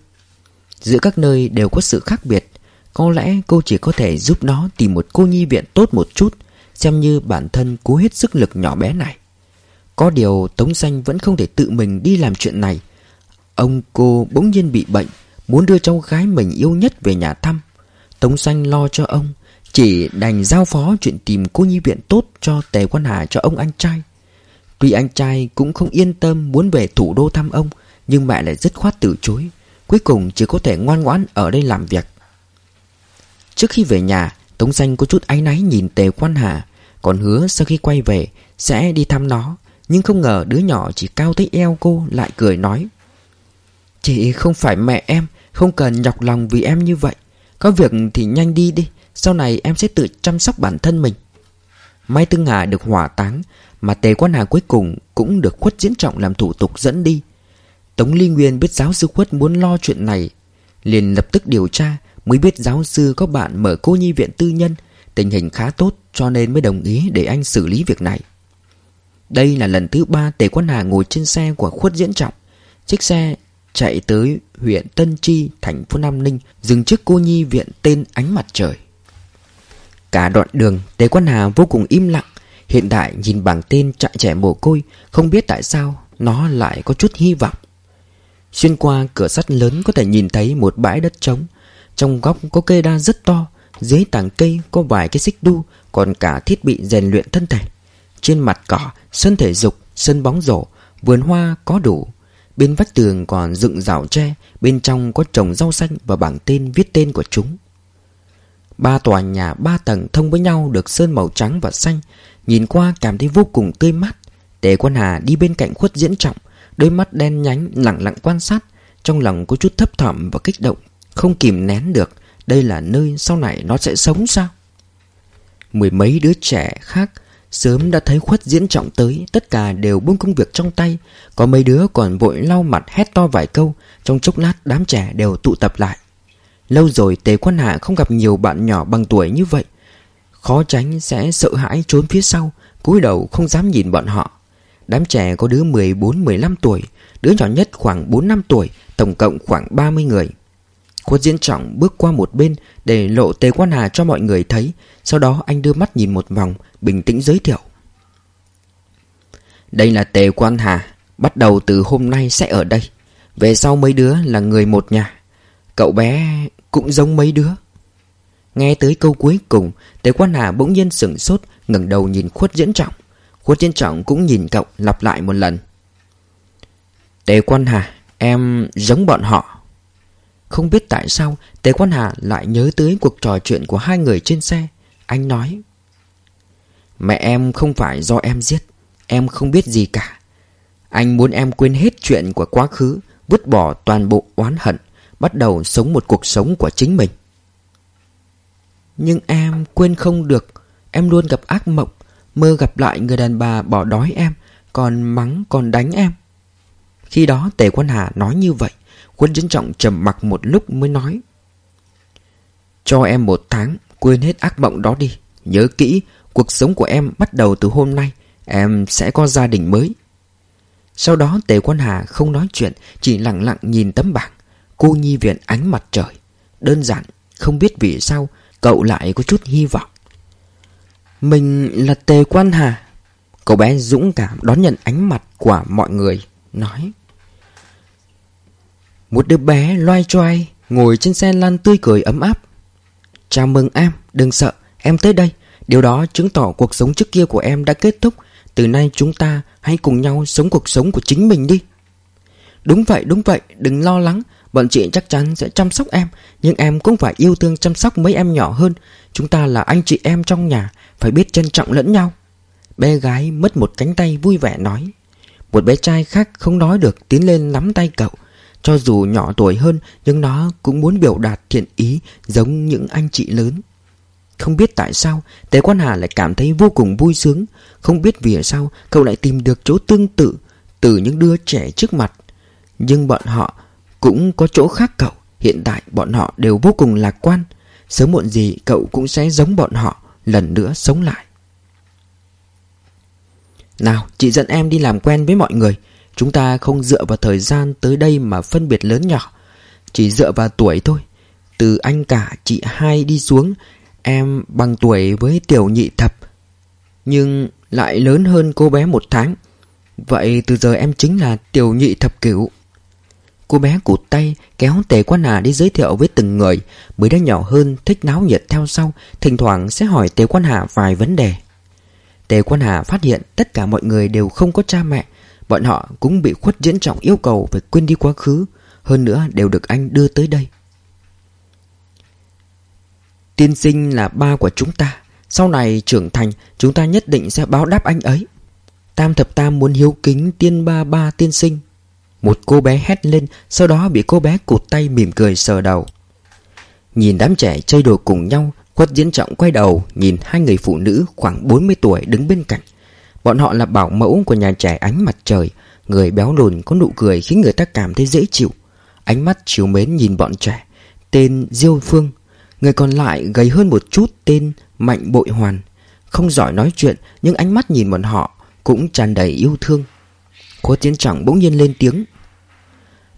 Giữa các nơi đều có sự khác biệt. Có lẽ cô chỉ có thể giúp nó Tìm một cô nhi viện tốt một chút, Xem như bản thân cố hết sức lực nhỏ bé này. Có điều Tống Danh vẫn không thể tự mình đi làm chuyện này. Ông cô bỗng nhiên bị bệnh. Muốn đưa cháu gái mình yêu nhất về nhà thăm. Tống Xanh lo cho ông, Chỉ đành giao phó chuyện tìm cô nhi viện tốt Cho Tề Quan Hà cho ông anh trai. Tuy anh trai cũng không yên tâm Muốn về thủ đô thăm ông, Nhưng mẹ lại dứt khoát từ chối, Cuối cùng chỉ có thể ngoan ngoãn ở đây làm việc. Trước khi về nhà, Tống Xanh có chút áy náy nhìn Tề Quan Hà, Còn hứa sau khi quay về Sẽ đi thăm nó, Nhưng không ngờ đứa nhỏ chỉ cao tới eo cô Lại cười nói, Chị không phải mẹ em không cần nhọc lòng vì em như vậy. Có việc thì nhanh đi đi. Sau này em sẽ tự chăm sóc bản thân mình. Mai Tương Hà được hỏa táng, Mà Tề Quan Hà cuối cùng Cũng được khuất diễn trọng làm thủ tục dẫn đi. Tống Ly Nguyên biết giáo sư khuất muốn lo chuyện này, liền lập tức điều tra, Mới biết giáo sư có bạn mở cô nhi viện tư nhân. Tình hình khá tốt, Cho nên mới đồng ý để anh xử lý việc này. Đây là lần thứ ba Tề Quan Hà ngồi trên xe của khuất diễn trọng. Chiếc xe chạy tới huyện Tân Chi, thành phố Nam Ninh, dừng trước cô nhi viện tên Ánh Mặt Trời. Cả đoạn đường, Tề Quan Hà vô cùng im lặng. Hiện tại nhìn bảng tên trại trẻ mồ côi, không biết tại sao nó lại có chút hy vọng. Xuyên qua cửa sắt lớn có thể nhìn thấy một bãi đất trống. Trong góc có cây đa rất to, dưới tảng cây có vài cái xích đu, còn cả thiết bị rèn luyện thân thể. Trên mặt cỏ, sân thể dục, sân bóng rổ, vườn hoa có đủ. Bên vách tường còn dựng rào tre, Bên trong có trồng rau xanh và bảng tên viết tên của chúng. Ba tòa nhà ba tầng thông với nhau được sơn màu trắng và xanh, Nhìn qua cảm thấy vô cùng tươi mát. Tề Quan Hà đi bên cạnh khuất diễn trọng, Đôi mắt đen nhánh, lặng lặng quan sát, Trong lòng có chút thấp thỏm và kích động, Không kìm nén được, Đây là nơi sau này nó sẽ sống sao? Mười mấy đứa trẻ khác Sớm đã thấy khuất diễn trọng tới, Tất cả đều buông công việc trong tay. Có mấy đứa còn vội lau mặt hét to vài câu, Trong chốc lát đám trẻ đều tụ tập lại. Lâu rồi Tề Quan Hạ không gặp nhiều bạn nhỏ bằng tuổi như vậy. Khó tránh sẽ sợ hãi trốn phía sau, cúi đầu không dám nhìn bọn họ. Đám trẻ có đứa 14-15 tuổi, Đứa nhỏ nhất khoảng 4 năm tuổi, Tổng cộng khoảng 30 người. Khuất diễn trọng bước qua một bên Để lộ Tề Quan Hà cho mọi người thấy. Sau đó anh đưa mắt nhìn một vòng, Bình tĩnh giới thiệu. Đây là Tề Quan Hà, Bắt đầu từ hôm nay sẽ ở đây. Về sau mấy đứa là người một nhà. Cậu bé cũng giống mấy đứa. Nghe tới câu cuối cùng, Tề Quan Hà bỗng nhiên sửng sốt, ngẩng đầu nhìn khuất diễn trọng. Khuất diễn trọng cũng nhìn cậu lặp lại một lần. Tề Quan Hà, Em giống bọn họ. Không biết tại sao Tề Quan Hà lại nhớ tới cuộc trò chuyện của hai người trên xe. Anh nói, Mẹ em không phải do em giết, Em không biết gì cả. Anh muốn em quên hết chuyện của quá khứ, Vứt bỏ toàn bộ oán hận, Bắt đầu sống một cuộc sống của chính mình. Nhưng em quên không được, Em luôn gặp ác mộng, Mơ gặp lại người đàn bà bỏ đói em, Còn mắng còn đánh em. Khi đó Tề Quan Hà nói như vậy Quân Trấn Trọng trầm mặc một lúc mới nói. Cho em một tháng, Quên hết ác mộng đó đi. Nhớ kỹ, Cuộc sống của em bắt đầu từ hôm nay. Em sẽ có gia đình mới. Sau đó, Tề quan Hà không nói chuyện, Chỉ lặng lặng nhìn tấm bảng. Cô nhi viện ánh mặt trời. Đơn giản, Không biết vì sao, Cậu lại có chút hy vọng. Mình là Tề Quan Hà. Cậu bé dũng cảm đón nhận ánh mặt của mọi người, Nói. Một đứa bé loay choay Ngồi trên xe lăn tươi cười ấm áp. Chào mừng em Đừng sợ Em tới đây. Điều đó chứng tỏ cuộc sống trước kia của em đã kết thúc. Từ nay chúng ta hãy cùng nhau sống cuộc sống của chính mình đi. Đúng vậy, đúng vậy, đừng lo lắng. Bọn chị chắc chắn sẽ chăm sóc em Nhưng em cũng phải yêu thương chăm sóc mấy em nhỏ hơn. Chúng ta là anh chị em trong nhà Phải biết trân trọng lẫn nhau. Bé gái mất một cánh tay vui vẻ nói. Một bé trai khác không nói được Tiến lên nắm tay cậu. Cho dù nhỏ tuổi hơn, Nhưng nó cũng muốn biểu đạt thiện ý Giống những anh chị lớn. Không biết tại sao, Tế Quan Hà lại cảm thấy vô cùng vui sướng. Không biết vì sao, cậu lại tìm được chỗ tương tự Từ những đứa trẻ trước mặt. Nhưng bọn họ cũng có chỗ khác cậu. Hiện tại bọn họ đều vô cùng lạc quan. Sớm muộn gì cậu cũng sẽ giống bọn họ, Lần nữa sống lại. Nào, chị dẫn em đi làm quen với mọi người. Chúng ta không dựa vào thời gian tới đây mà phân biệt lớn nhỏ. Chỉ dựa vào tuổi thôi. Từ anh cả chị hai đi xuống, Em bằng tuổi với tiểu nhị thập, Nhưng lại lớn hơn cô bé một tháng. Vậy từ giờ em chính là tiểu nhị thập cửu. Cô bé cụt tay, kéo tề quan hà đi giới thiệu với từng người. Mới đã nhỏ hơn thích náo nhiệt theo sau, Thỉnh thoảng sẽ hỏi tề quan hà vài vấn đề. Tề quan hà phát hiện tất cả mọi người đều không có cha mẹ Bọn họ cũng bị khuất diễn trọng yêu cầu phải quên đi quá khứ, Hơn nữa đều được anh đưa tới đây. Tiên sinh là ba của chúng ta, Sau này trưởng thành, Chúng ta nhất định sẽ báo đáp anh ấy. Tam thập tam muốn hiếu kính tiên ba ba tiên sinh. Một cô bé hét lên, Sau đó bị cô bé cụt tay mỉm cười sờ đầu. Nhìn đám trẻ chơi đồ cùng nhau, Khuất diễn trọng quay đầu, Nhìn hai người phụ nữ khoảng 40 tuổi đứng bên cạnh. Bọn họ là bảo mẫu của nhà trẻ ánh mặt trời. Người béo lùn có nụ cười khiến người ta cảm thấy dễ chịu. Ánh mắt chiều mến nhìn bọn trẻ. Tên Diêu Phương. Người còn lại gầy hơn một chút tên Mạnh Bội Hoàn. Không giỏi nói chuyện Nhưng ánh mắt nhìn bọn họ Cũng tràn đầy yêu thương. Khố tiến trọng bỗng nhiên lên tiếng.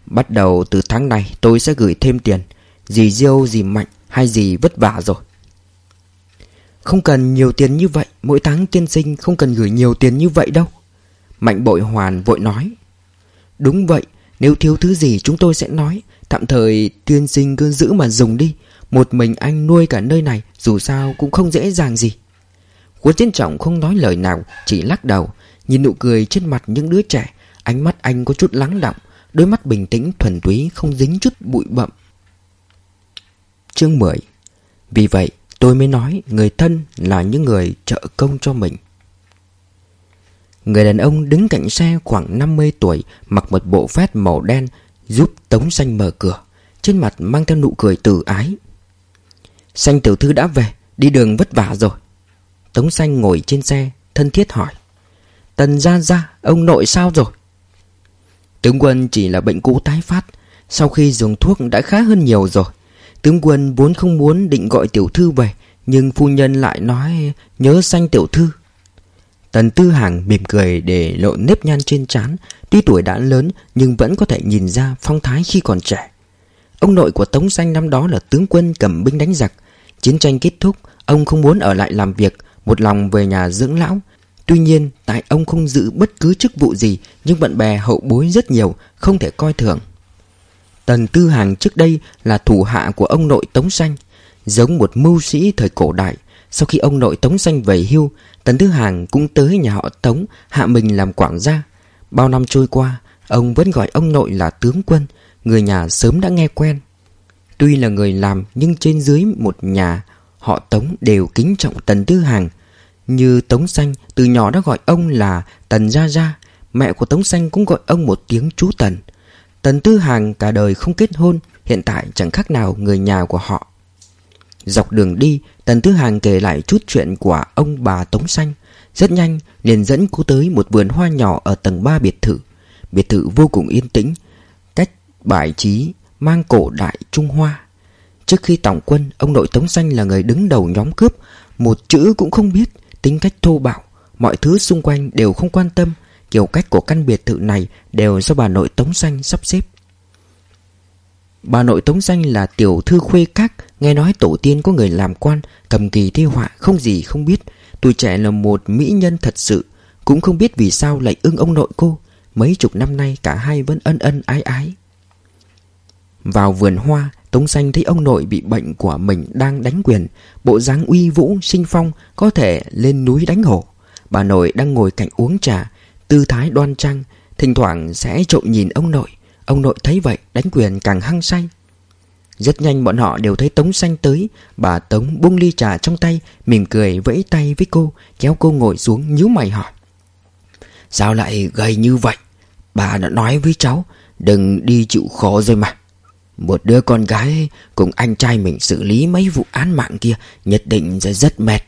Bắt đầu từ tháng này tôi sẽ gửi thêm tiền. Dì Diêu, dì Mạnh hay dì vất vả rồi. Không cần nhiều tiền như vậy, Mỗi tháng tiên sinh không cần gửi nhiều tiền như vậy đâu. Mạnh bội hoàn vội nói. Đúng vậy, Nếu thiếu thứ gì chúng tôi sẽ nói. Tạm thời tiên sinh cứ giữ mà dùng đi. Một mình anh nuôi cả nơi này, Dù sao cũng không dễ dàng gì. Quân chiến trọng không nói lời nào, Chỉ lắc đầu. Nhìn nụ cười trên mặt những đứa trẻ, Ánh mắt anh có chút lắng động Đôi mắt bình tĩnh thuần túy, không dính chút bụi bậm Chương 10 Vì vậy tôi mới nói Người thân là những người trợ công cho mình. Người đàn ông đứng cạnh xe khoảng 50 tuổi, Mặc một bộ vest màu đen, Giúp Tống Xanh mở cửa. Trên mặt mang theo nụ cười từ ái. Xanh tiểu thư đã về, Đi đường vất vả rồi. Tống xanh ngồi trên xe, Thân thiết hỏi. Tần ra ra Ông nội sao rồi? Tướng quân chỉ là bệnh cũ tái phát, Sau khi dùng thuốc đã khá hơn nhiều rồi. Tướng quân vốn không muốn định gọi tiểu thư về, Nhưng phu nhân lại nói, Nhớ xanh tiểu thư. Tần Tư Hàng mỉm cười để lộ nếp nhăn trên trán. Tuy tuổi đã lớn, Nhưng vẫn có thể nhìn ra phong thái khi còn trẻ. Ông nội của Tống Xanh năm đó là tướng quân cầm binh đánh giặc. Chiến tranh kết thúc, Ông không muốn ở lại làm việc, Một lòng về nhà dưỡng lão. Tuy nhiên, tại ông không giữ bất cứ chức vụ gì, Nhưng bạn bè hậu bối rất nhiều, Không thể coi thường. Tần Tư Hàng trước đây là thủ hạ của ông nội Tống Xanh, Giống một mưu sĩ thời cổ đại. Sau khi ông nội Tống Xanh về hưu, Tần Tư Hàng cũng tới nhà họ Tống, Hạ mình làm quảng gia. Bao năm trôi qua, Ông vẫn gọi ông nội là tướng quân, Người nhà sớm đã nghe quen. Tuy là người làm, nhưng trên dưới một nhà Họ Tống đều kính trọng Tần Tư Hàng. Như Tống Xanh từ nhỏ đã gọi ông là Tần Gia Gia, Mẹ của Tống Xanh cũng gọi ông một tiếng chú Tần. Tần Tư Hàng cả đời không kết hôn, Hiện tại chẳng khác nào người nhà của họ. Dọc đường đi, Tần Tư Hàng kể lại chút chuyện của ông bà Tống Xanh. Rất nhanh, liền dẫn cô tới một vườn hoa nhỏ ở tầng 3 biệt thự. Biệt thự vô cùng yên tĩnh, Cách bài trí mang cổ đại Trung Hoa. Trước khi tổng quân, Ông nội Tống Xanh là người đứng đầu nhóm cướp. Một chữ cũng không biết, Tính cách thô bạo, Mọi thứ xung quanh đều không quan tâm. Kiểu cách của căn biệt thự này Đều do bà nội Tống Xanh sắp xếp. Bà nội Tống Xanh là tiểu thư khuê các Nghe nói tổ tiên có người làm quan Cầm kỳ thi họa không gì không biết. Tuổi trẻ là một mỹ nhân thật sự Cũng không biết vì sao lại ưng ông nội cô. Mấy chục năm nay cả hai vẫn ân ân ái ái. Vào vườn hoa Tống Xanh thấy ông nội bị bệnh của mình đang đánh quyền. Bộ dáng uy vũ, sinh phong Có thể lên núi đánh hổ. Bà nội đang ngồi cạnh uống trà Tư thái đoan trang, Thỉnh thoảng sẽ trộm nhìn ông nội. Ông nội thấy vậy, đánh quyền càng hăng say. Rất nhanh bọn họ đều thấy Tống Xanh tới. Bà Tống buông ly trà trong tay, Mỉm cười vẫy tay với cô, Kéo cô ngồi xuống nhíu mày hỏi. Sao lại gầy như vậy? Bà đã nói với cháu, Đừng đi chịu khó rồi mà. Một đứa con gái cùng anh trai mình xử lý mấy vụ án mạng kia, Nhất định sẽ rất mệt.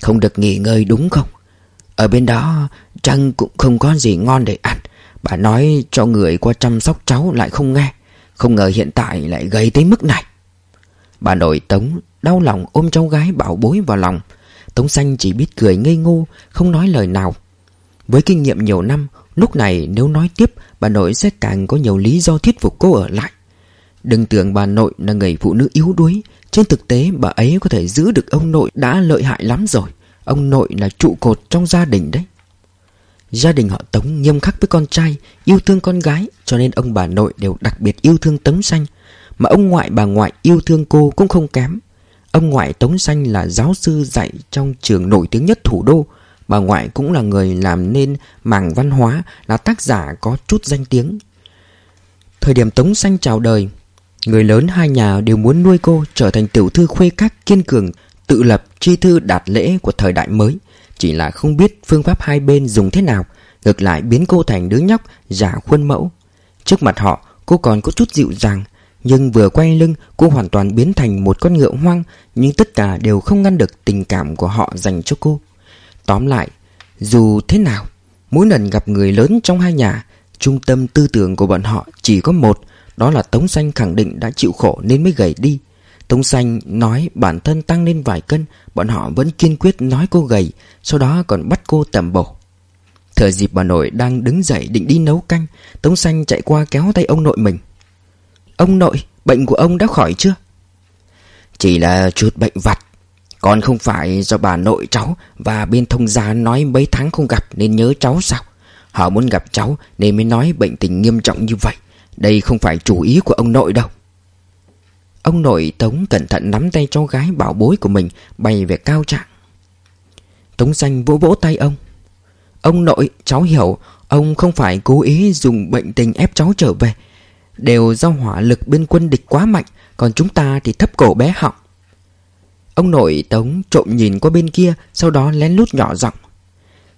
Không được nghỉ ngơi đúng không? Ở bên đó, Trăng cũng không có gì ngon để ăn. Bà nói cho người qua chăm sóc cháu lại không nghe. Không ngờ hiện tại lại gây tới mức này. Bà nội Tống đau lòng ôm cháu gái bảo bối vào lòng. Tống xanh chỉ biết cười ngây ngô, Không nói lời nào. Với kinh nghiệm nhiều năm, Lúc này nếu nói tiếp, Bà nội sẽ càng có nhiều lý do thuyết phục cô ở lại. Đừng tưởng bà nội là người phụ nữ yếu đuối. Trên thực tế, bà ấy có thể giữ được ông nội đã lợi hại lắm rồi. Ông nội là trụ cột trong gia đình đấy. Gia đình họ Tống nghiêm khắc với con trai, Yêu thương con gái, Cho nên ông bà nội đều đặc biệt yêu thương Tống Xanh. Mà ông ngoại, bà ngoại yêu thương cô cũng không kém. Ông ngoại Tống Xanh là giáo sư dạy trong trường nổi tiếng nhất thủ đô. Bà ngoại cũng là người làm nên mảng văn hóa, Là tác giả có chút danh tiếng. Thời điểm Tống Xanh chào đời, Người lớn hai nhà đều muốn nuôi cô trở thành tiểu thư khuê các kiên cường Tự lập chi thư đạt lễ của thời đại mới. Chỉ là không biết phương pháp hai bên dùng thế nào, Ngược lại biến cô thành đứa nhóc giả khuôn mẫu. Trước mặt họ, cô còn có chút dịu dàng, Nhưng vừa quay lưng, cô hoàn toàn biến thành một con ngựa hoang, Nhưng tất cả đều không ngăn được tình cảm của họ dành cho cô. Tóm lại, Dù thế nào, Mỗi lần gặp người lớn trong hai nhà, Trung tâm tư tưởng của bọn họ chỉ có một, Đó là Tống Xanh khẳng định đã chịu khổ nên mới gầy đi. Tống Xanh nói bản thân tăng lên vài cân Bọn họ vẫn kiên quyết nói cô gầy Sau đó còn bắt cô tầm bổ. Thời dịp bà nội đang đứng dậy định đi nấu canh Tống Xanh chạy qua kéo tay ông nội mình. Ông nội, bệnh của ông đã khỏi chưa? Chỉ là chút bệnh vặt Còn không phải do bà nội cháu Và bên thông gia nói mấy tháng không gặp Nên nhớ cháu sao? Họ muốn gặp cháu nên mới nói bệnh tình nghiêm trọng như vậy Đây không phải chủ ý của ông nội đâu. Ông nội Tống cẩn thận nắm tay cháu gái bảo bối của mình Bay về cao trạng. Tống xanh vỗ vỗ tay ông. Ông nội, cháu hiểu, Ông không phải cố ý dùng bệnh tình ép cháu trở về. Đều do hỏa lực bên quân địch quá mạnh, Còn chúng ta thì thấp cổ bé họng. Ông nội Tống trộm nhìn qua bên kia, Sau đó lén lút nhỏ giọng.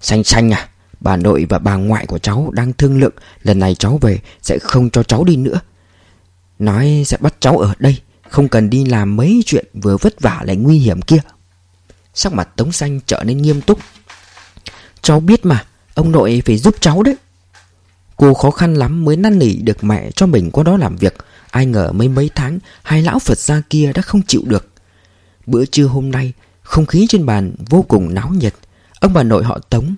Xanh xanh à Bà nội và bà ngoại của cháu đang thương lượng, Lần này cháu về sẽ không cho cháu đi nữa. Nói sẽ bắt cháu ở đây. Không cần đi làm mấy chuyện vừa vất vả lại nguy hiểm kia. Sắc mặt Tống Xanh trở nên nghiêm túc. Cháu biết mà, Ông nội phải giúp cháu đấy. Cô khó khăn lắm mới năn nỉ được mẹ cho mình qua đó làm việc. Ai ngờ mấy mấy tháng, Hai lão Phật gia kia đã không chịu được. Bữa trưa hôm nay, Không khí trên bàn vô cùng náo nhiệt. Ông bà nội họ Tống,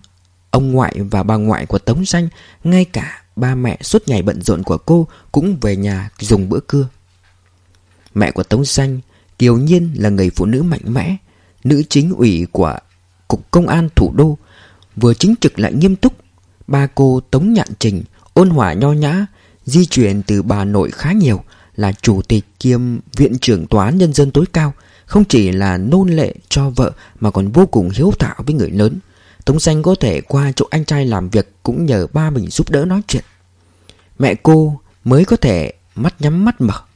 Ông ngoại và bà ngoại của Tống Xanh, Ngay cả ba mẹ suốt ngày bận rộn của cô Cũng về nhà dùng bữa cưa. Mẹ của Tống Xanh, Kiều Nhiên là người phụ nữ mạnh mẽ, Nữ chính ủy của Cục Công an Thủ đô, Vừa chính trực lại nghiêm túc. Ba cô Tống Nhạn Trình, Ôn hòa nho nhã, Di chuyển từ bà nội khá nhiều, Là chủ tịch kiêm viện trưởng tòa án nhân dân tối cao, Không chỉ là nôn lệ cho vợ Mà còn vô cùng hiếu thảo với người lớn. Tống Xanh có thể qua chỗ anh trai làm việc Cũng nhờ ba mình giúp đỡ nói chuyện. Mẹ cô mới có thể mắt nhắm mắt mở.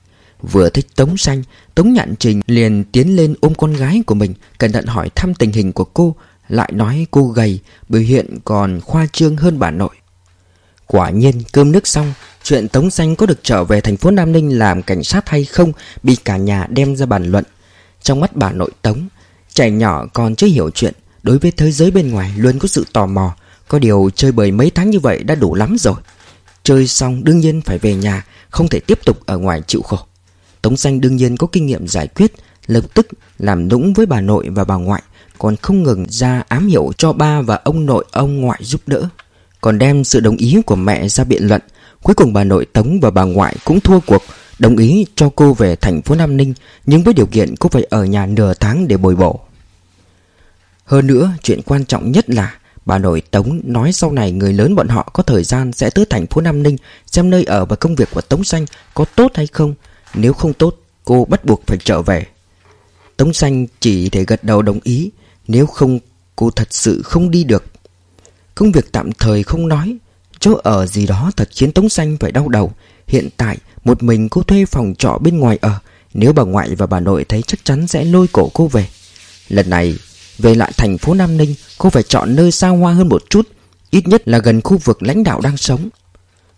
Vừa thích Tống Xanh, Tống Nhạn Trình liền tiến lên ôm con gái của mình, Cẩn thận hỏi thăm tình hình của cô, Lại nói cô gầy, Biểu hiện còn khoa trương hơn bà nội. Quả nhiên, cơm nước xong, Chuyện Tống Xanh có được trở về thành phố Nam Ninh làm cảnh sát hay không Bị cả nhà đem ra bàn luận. Trong mắt bà nội Tống, Trẻ nhỏ còn chưa hiểu chuyện, Đối với thế giới bên ngoài luôn có sự tò mò, Có điều chơi bời mấy tháng như vậy đã đủ lắm rồi. Chơi xong đương nhiên phải về nhà, Không thể tiếp tục ở ngoài chịu khổ. Tống Xanh đương nhiên có kinh nghiệm giải quyết, Lập tức làm nũng với bà nội và bà ngoại, Còn không ngừng ra ám hiệu cho ba và ông nội, ông ngoại giúp đỡ. Còn đem sự đồng ý của mẹ ra biện luận, Cuối cùng bà nội Tống và bà ngoại cũng thua cuộc, Đồng ý cho cô về thành phố Nam Ninh, Nhưng với điều kiện cô phải ở nhà nửa tháng để bồi bổ. Hơn nữa, chuyện quan trọng nhất là Bà nội Tống nói sau này người lớn bọn họ có thời gian sẽ tới thành phố Nam Ninh, Xem nơi ở và công việc của Tống Xanh có tốt hay không. Nếu không tốt, cô bắt buộc phải trở về. Tống Xanh chỉ thể gật đầu đồng ý, Nếu không, cô thật sự không đi được. Công việc tạm thời không nói, Chỗ ở gì đó thật khiến Tống Xanh phải đau đầu. Hiện tại, một mình cô thuê phòng trọ bên ngoài ở, Nếu bà ngoại và bà nội thấy chắc chắn sẽ lôi cổ cô về. Lần này, về lại thành phố Nam Ninh, Cô phải chọn nơi xa hoa hơn một chút, Ít nhất là gần khu vực lãnh đạo đang sống.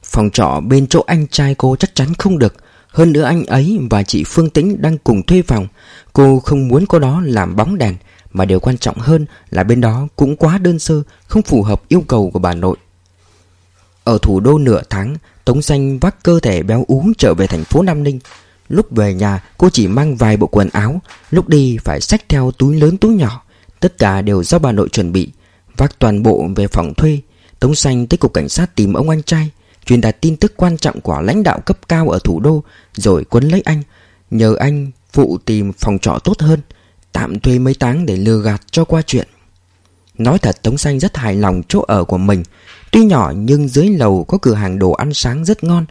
Phòng trọ bên chỗ anh trai cô chắc chắn không được hơn nữa anh ấy và chị Phương Tĩnh đang cùng thuê phòng. Cô không muốn có đó làm bóng đèn, Mà điều quan trọng hơn là bên đó cũng quá đơn sơ, Không phù hợp yêu cầu của bà nội. Ở thủ đô nửa tháng, Tống Xanh vác cơ thể béo ú trở về thành phố Nam Ninh. Lúc về nhà, cô chỉ mang vài bộ quần áo, Lúc đi phải xách theo túi lớn túi nhỏ. Tất cả đều do bà nội chuẩn bị. Vác toàn bộ về phòng thuê, Tống Xanh tới cục cảnh sát tìm ông anh trai. Truyền đạt tin tức quan trọng của lãnh đạo cấp cao ở thủ đô, Rồi quấn lấy anh, Nhờ anh phụ tìm phòng trọ tốt hơn, Tạm thuê mấy tháng để lừa gạt cho qua chuyện. Nói thật, Tống Xanh rất hài lòng chỗ ở của mình. Tuy nhỏ nhưng dưới lầu có cửa hàng đồ ăn sáng rất ngon,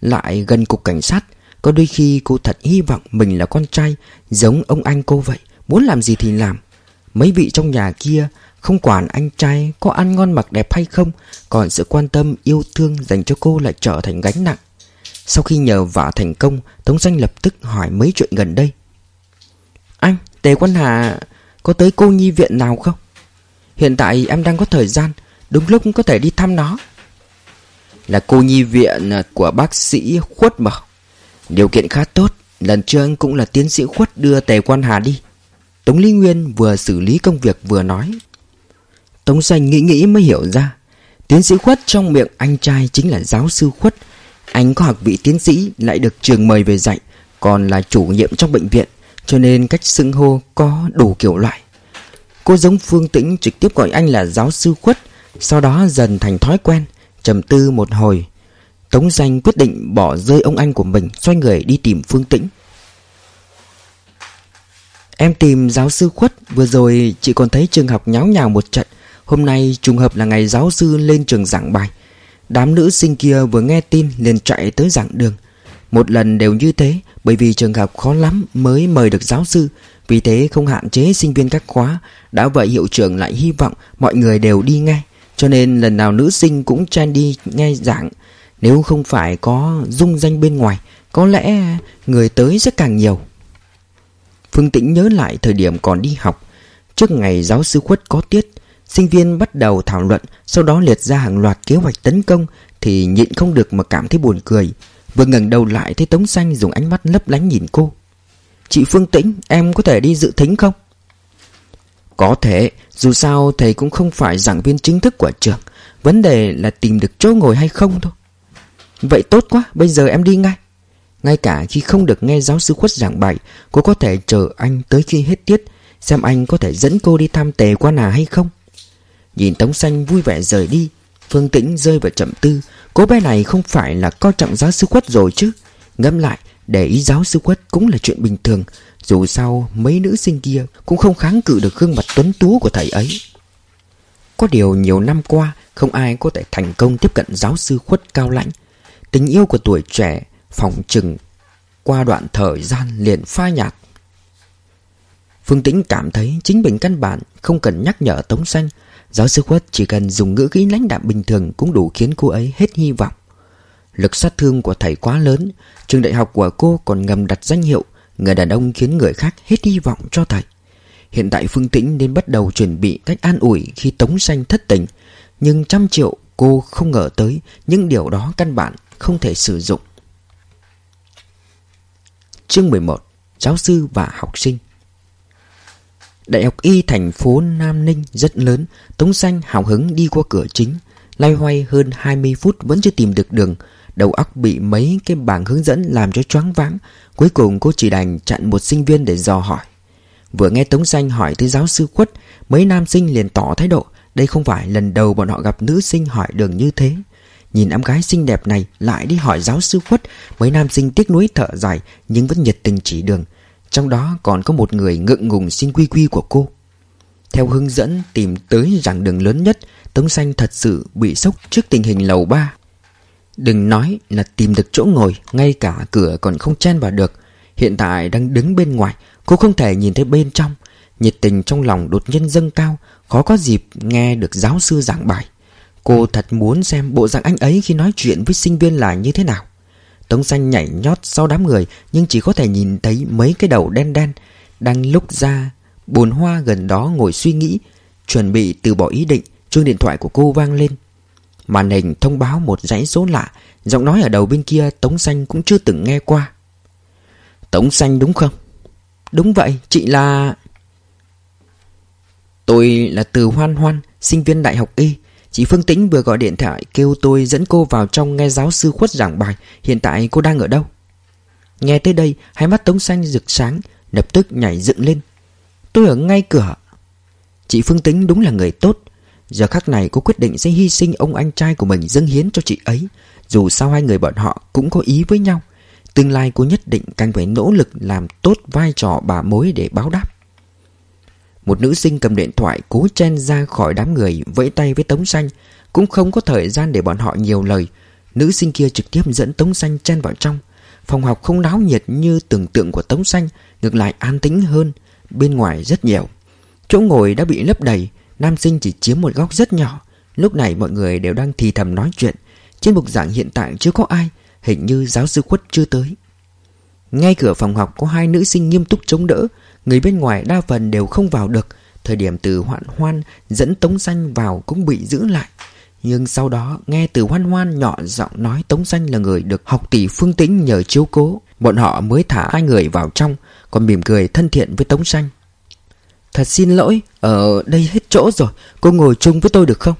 Lại gần cục cảnh sát. Có đôi khi cô thật hy vọng mình là con trai, Giống ông anh cô vậy. Muốn làm gì thì làm. Mấy vị trong nhà kia không quản anh trai có ăn ngon mặc đẹp hay không Còn sự quan tâm yêu thương dành cho cô lại trở thành gánh nặng. Sau khi nhờ vả thành công Tống Danh lập tức hỏi mấy chuyện gần đây. Anh, Tề Quân Hà Có tới cô nhi viện nào không? Hiện tại em đang có thời gian Đúng lúc có thể đi thăm nó. Là cô nhi viện của bác sĩ Khuất mà. Điều kiện khá tốt Lần trước anh cũng là tiến sĩ Khuất đưa Tề Quan Hà đi. Tống Lý Nguyên vừa xử lý công việc vừa nói. Tống Xanh nghĩ nghĩ mới hiểu ra. Tiến sĩ Khuất trong miệng anh trai chính là giáo sư Khuất. Anh có học vị tiến sĩ lại được trường mời về dạy, Còn là chủ nhiệm trong bệnh viện, Cho nên cách xưng hô có đủ kiểu loại. Cô giống Phương Tĩnh trực tiếp gọi anh là giáo sư Khuất, Sau đó dần thành thói quen, trầm tư một hồi. Tống Danh quyết định bỏ rơi ông anh của mình, Xoay người đi tìm Phương Tĩnh. Em tìm giáo sư khuất, Vừa rồi chị còn thấy trường học nháo nhào một trận Hôm nay trùng hợp là ngày giáo sư lên trường giảng bài. Đám nữ sinh kia vừa nghe tin liền chạy tới giảng đường. Một lần đều như thế Bởi vì trường học khó lắm mới mời được giáo sư. Vì thế không hạn chế sinh viên các khóa Đã vậy hiệu trưởng lại hy vọng mọi người đều đi ngay, Cho nên lần nào nữ sinh cũng chen đi nghe giảng. Nếu không phải có dung danh bên ngoài Có lẽ người tới sẽ càng nhiều. Phương Tĩnh nhớ lại thời điểm còn đi học. Trước ngày giáo sư khuất có tiết Sinh viên bắt đầu thảo luận, Sau đó liệt ra hàng loạt kế hoạch tấn công, Thì nhịn không được mà cảm thấy buồn cười. Vừa ngẩng đầu lại thấy Tống Xanh dùng ánh mắt lấp lánh nhìn cô. Chị Phương Tĩnh, em có thể đi dự thính không? Có thể, Dù sao thầy cũng không phải giảng viên chính thức của trường. Vấn đề là tìm được chỗ ngồi hay không thôi. Vậy tốt quá, Bây giờ em đi ngay. Ngay cả khi không được nghe giáo sư khuất giảng bài, Cô có thể chờ anh tới khi hết tiết, Xem anh có thể dẫn cô đi thăm tề quan nào hay không. Nhìn Tống Xanh vui vẻ rời đi, Phương Tĩnh rơi vào chậm tư. Cô bé này không phải là coi trọng giáo sư khuất rồi chứ. Ngâm lại, Để ý giáo sư khuất cũng là chuyện bình thường. Dù sao, mấy nữ sinh kia Cũng không kháng cự được gương mặt tuấn tú của thầy ấy. Có điều nhiều năm qua, Không ai có thể thành công tiếp cận giáo sư khuất cao lãnh. Tình yêu của tuổi trẻ Phòng trừng Qua đoạn thời gian liền pha nhạt. Phương Tĩnh cảm thấy chính mình căn bản Không cần nhắc nhở Tống Xanh. Giáo sư khuất chỉ cần dùng ngữ khí lãnh đạm bình thường Cũng đủ khiến cô ấy hết hy vọng. Lực sát thương của thầy quá lớn, Trường đại học của cô còn ngầm đặt danh hiệu Người đàn ông khiến người khác hết hy vọng cho thầy. Hiện tại Phương Tĩnh nên bắt đầu chuẩn bị cách an ủi khi Tống Xanh thất tình, Nhưng trăm triệu cô không ngờ tới Những điều đó căn bản không thể sử dụng. Chương 11 Giáo sư và học sinh. Đại học Y thành phố Nam Ninh rất lớn, Tống Xanh hào hứng đi qua cửa chính. Lay hoay hơn 20 phút vẫn chưa tìm được đường. Đầu óc bị mấy cái bảng hướng dẫn làm cho choáng váng. Cuối cùng cô chỉ đành chặn một sinh viên để dò hỏi. Vừa nghe Tống Xanh hỏi tới giáo sư khuất Mấy nam sinh liền tỏ thái độ. Đây không phải lần đầu bọn họ gặp nữ sinh hỏi đường như thế. Nhìn em gái xinh đẹp này lại đi hỏi giáo sư khuất Mấy nam sinh tiếc nuối thở dài Nhưng vẫn nhiệt tình chỉ đường. Trong đó còn có một người ngượng ngùng xin quy quy của cô. Theo hướng dẫn tìm tới giảng đường lớn nhất, Tống Xanh thật sự bị sốc trước tình hình lầu ba. Đừng nói là tìm được chỗ ngồi, Ngay cả cửa còn không chen vào được. Hiện tại đang đứng bên ngoài, Cô không thể nhìn thấy bên trong. Nhiệt tình trong lòng đột nhiên dâng cao, Khó có dịp nghe được giáo sư giảng bài. Cô thật muốn xem bộ dạng anh ấy khi nói chuyện với sinh viên là như thế nào. Tống xanh nhảy nhót sau đám người Nhưng chỉ có thể nhìn thấy mấy cái đầu đen đen Đang lúc ra Bồn hoa gần đó ngồi suy nghĩ Chuẩn bị từ bỏ ý định Chuông điện thoại của cô vang lên. Màn hình thông báo một dãy số lạ Giọng nói ở đầu bên kia Tống Xanh cũng chưa từng nghe qua. Tống Xanh đúng không? Đúng vậy, chị là... Tôi là Từ Hoan Hoan, sinh viên đại học Y. Chị Phương Tĩnh vừa gọi điện thoại kêu tôi dẫn cô vào trong nghe giáo sư khuất giảng bài. Hiện tại cô đang ở đâu? Nghe tới đây, hai mắt Tống Xanh rực sáng Lập tức nhảy dựng lên. Tôi ở ngay cửa. Chị Phương Tĩnh đúng là người tốt. Giờ khắc này cô quyết định sẽ hy sinh ông anh trai của mình dâng hiến cho chị ấy. Dù sao hai người bọn họ cũng có ý với nhau. Tương lai cô nhất định càng phải nỗ lực làm tốt vai trò bà mối để báo đáp. Một nữ sinh cầm điện thoại cố chen ra khỏi đám người, vẫy tay với Tống Xanh. Cũng không có thời gian để bọn họ nhiều lời. Nữ sinh kia trực tiếp dẫn Tống Xanh chen vào trong. Phòng học không náo nhiệt như tưởng tượng của Tống Xanh, Ngược lại an tĩnh hơn, Bên ngoài rất nhiều. Chỗ ngồi đã bị lấp đầy, Nam sinh chỉ chiếm một góc rất nhỏ. Lúc này mọi người đều đang thì thầm nói chuyện. Trên bục giảng hiện tại chưa có ai, Hình như giáo sư khuất chưa tới. Ngay cửa phòng học có hai nữ sinh nghiêm túc chống đỡ. Người bên ngoài đa phần đều không vào được. Thời điểm từ hoạn hoan dẫn Tống Xanh vào cũng bị giữ lại. Nhưng sau đó, nghe từ hoan hoan nhỏ giọng nói Tống Xanh là người được học tỷ phương tĩnh nhờ chiếu cố, Bọn họ mới thả hai người vào trong, Còn mỉm cười thân thiện với Tống Xanh Thật xin lỗi, Ở đây hết chỗ rồi, Cô ngồi chung với tôi được không?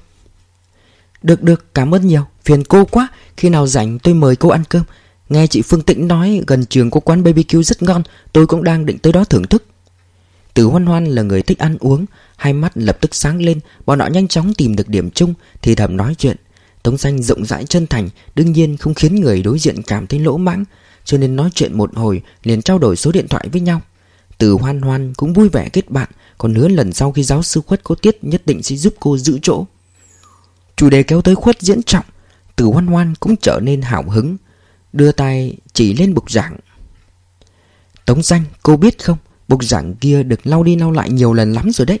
Được được, cảm ơn nhiều, Phiền cô quá, Khi nào rảnh tôi mời cô ăn cơm. Nghe chị Phương Tĩnh nói gần trường có quán BBQ rất ngon, Tôi cũng đang định tới đó thưởng thức. Từ Hoan Hoan là người thích ăn uống, Hai mắt lập tức sáng lên, Bọn họ nhanh chóng tìm được điểm chung, Thì thầm nói chuyện. Tống xanh rộng rãi chân thành, Đương nhiên không khiến người đối diện cảm thấy lỗ mãng, Cho nên nói chuyện một hồi Liền trao đổi số điện thoại với nhau. Từ Hoan Hoan cũng vui vẻ kết bạn, Còn hứa lần sau khi giáo sư khuất có tiết Nhất định sẽ giúp cô giữ chỗ. Chủ đề kéo tới khuất diễn trọng, từ hoan hoan cũng trở nên hào hứng, Đưa tay chỉ lên bục giảng. Tống danh, cô biết không? Bục giảng kia được lau đi lau lại nhiều lần lắm rồi đấy.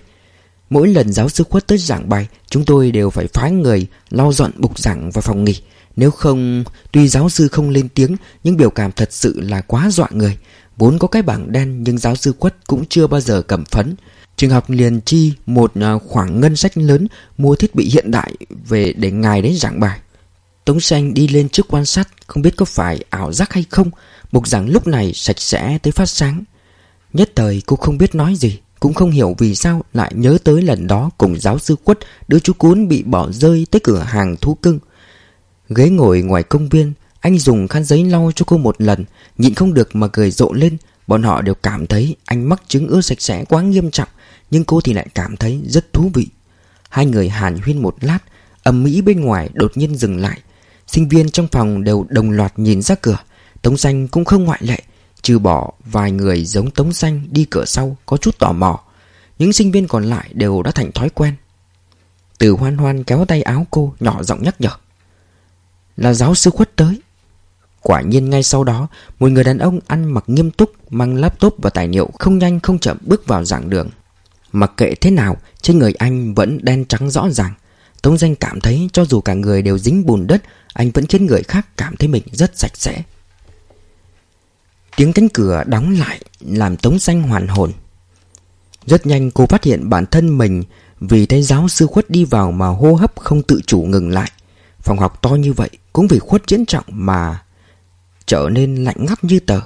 Mỗi lần giáo sư khuất tới giảng bài, Chúng tôi đều phải phái người lau dọn bục giảng và phòng nghỉ. Nếu không, Tuy giáo sư không lên tiếng, Nhưng biểu cảm thật sự là quá dọa người. Vốn có cái bảng đen, Nhưng giáo sư khuất cũng chưa bao giờ cầm phấn. Trường học liền chi, một à, khoản ngân sách lớn, Mua thiết bị hiện đại về để ngài đến giảng bài. Tống xanh đi lên trước quan sát, Không biết có phải ảo giác hay không. Bục giảng lúc này sạch sẽ tới phát sáng. Nhất thời cô không biết nói gì, Cũng không hiểu vì sao lại nhớ tới lần đó Cùng giáo sư quất, Đứa chú cuốn bị bỏ rơi tới cửa hàng thú cưng. Ghế ngồi ngoài công viên, Anh dùng khăn giấy lau cho cô một lần, Nhịn không được mà cười rộ lên. Bọn họ đều cảm thấy anh mắc chứng ưa sạch sẽ quá nghiêm trọng, Nhưng cô thì lại cảm thấy rất thú vị. Hai người hàn huyên một lát, ầm mỹ bên ngoài đột nhiên dừng lại. Sinh viên trong phòng đều đồng loạt nhìn ra cửa, Tống xanh cũng không ngoại lệ Trừ bỏ vài người giống Tống xanh đi cửa sau Có chút tò mò, Những sinh viên còn lại đều đã thành thói quen. Từ hoan hoan kéo tay áo cô Nhỏ giọng nhắc nhở. Là giáo sư khuất tới. Quả nhiên ngay sau đó, Một người đàn ông ăn mặc nghiêm túc, Mang laptop và tài liệu không nhanh không chậm bước vào giảng đường. Mặc kệ thế nào, Trên người anh vẫn đen trắng rõ ràng. Tống danh cảm thấy cho dù cả người đều dính bùn đất, Anh vẫn khiến người khác cảm thấy mình rất sạch sẽ. Tiếng cánh cửa đóng lại, Làm Tống xanh hoàn hồn. Rất nhanh cô phát hiện bản thân mình Vì thấy giáo sư khuất đi vào Mà hô hấp không tự chủ ngừng lại. Phòng học to như vậy Cũng vì khuất diễn trọng mà Trở nên lạnh ngắt như tờ.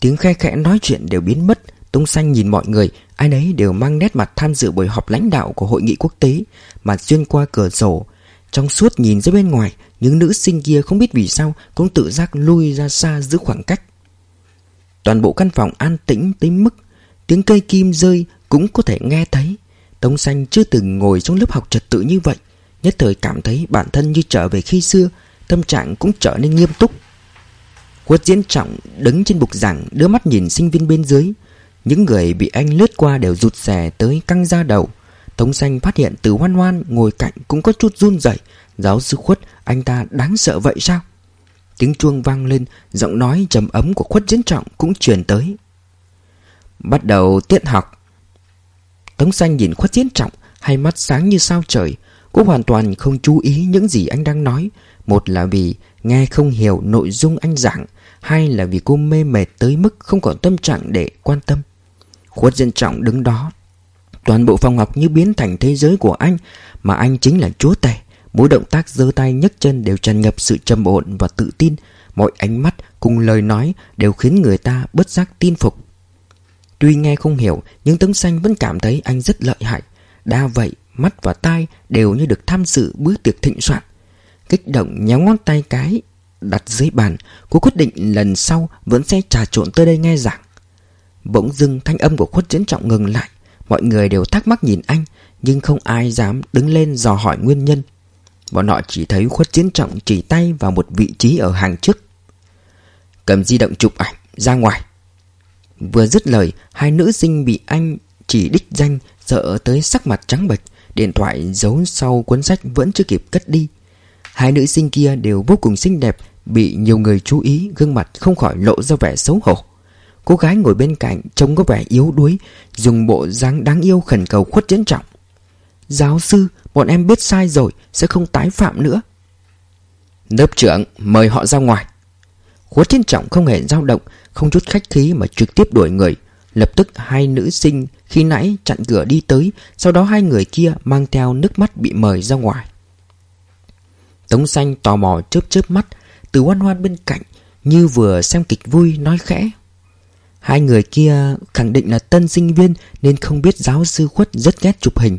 Tiếng khe khẽ nói chuyện đều biến mất. Tống xanh nhìn mọi người, Ai nấy đều mang nét mặt tham dự buổi họp lãnh đạo Của hội nghị quốc tế Mà xuyên qua cửa sổ. Trong suốt nhìn ra bên ngoài, Những nữ sinh kia không biết vì sao Cũng tự giác lui ra xa giữ khoảng cách. Toàn bộ căn phòng an tĩnh tới mức Tiếng cây kim rơi cũng có thể nghe thấy. Tống xanh chưa từng ngồi trong lớp học trật tự như vậy. Nhất thời cảm thấy bản thân như trở về khi xưa, Tâm trạng cũng trở nên nghiêm túc. Quất diễn trọng đứng trên bục giảng, Đưa mắt nhìn sinh viên bên dưới. Những người bị anh lướt qua đều rụt rè tới căng ra đầu. Tống xanh phát hiện từ hoan hoan ngồi cạnh cũng có chút run rẩy. Giáo sư khuất, anh ta đáng sợ vậy sao? Tiếng chuông vang lên, Giọng nói trầm ấm của khuất diễn trọng cũng truyền tới. Bắt đầu tiết học. Tống xanh nhìn khuất diễn trọng, Hai mắt sáng như sao trời Cô hoàn toàn không chú ý những gì anh đang nói. Một là vì nghe không hiểu nội dung anh giảng, Hai là vì cô mê mệt tới mức không còn tâm trạng để quan tâm. Khuất diễn trọng đứng đó. Toàn bộ phòng học như biến thành thế giới của anh, Mà anh chính là chúa tể. Mỗi động tác giơ tay nhấc chân đều tràn ngập sự trầm ổn và tự tin. Mọi ánh mắt cùng lời nói đều khiến người ta bất giác tin phục. Tuy nghe không hiểu, Nhưng Tống Xanh vẫn cảm thấy anh rất lợi hại. Đa vậy, mắt và tai đều như được tham dự bữa tiệc thịnh soạn. Kích động nhéo ngón tay cái, Đặt dưới bàn. Cô quyết định lần sau vẫn sẽ trà trộn tới đây nghe giảng. Bỗng dưng thanh âm của khuất diễn trọng ngừng lại. Mọi người đều thắc mắc nhìn anh, Nhưng không ai dám đứng lên dò hỏi nguyên nhân. Bọn họ chỉ thấy khuất chiến trọng chỉ tay vào một vị trí ở hàng trước. Cầm di động chụp ảnh, ra ngoài. Vừa dứt lời, Hai nữ sinh bị anh chỉ đích danh, Sợ tới sắc mặt trắng bệch, Điện thoại giấu sau cuốn sách vẫn chưa kịp cất đi. Hai nữ sinh kia đều vô cùng xinh đẹp, Bị nhiều người chú ý, Gương mặt không khỏi lộ ra vẻ xấu hổ. Cô gái ngồi bên cạnh trông có vẻ yếu đuối, Dùng bộ dáng đáng yêu khẩn cầu khuất chiến trọng. Giáo sư Bọn em biết sai rồi, Sẽ không tái phạm nữa. Lớp trưởng, mời họ ra ngoài. Khuất thiên trọng không hề dao động, Không chút khách khí mà trực tiếp đuổi người. Lập tức hai nữ sinh khi nãy chặn cửa đi tới, Sau đó hai người kia mang theo nước mắt bị mời ra ngoài. Tống xanh tò mò chớp chớp mắt, Từ hoan hoan bên cạnh, Như vừa xem kịch vui nói khẽ. Hai người kia khẳng định là tân sinh viên Nên không biết giáo sư khuất rất ghét chụp hình.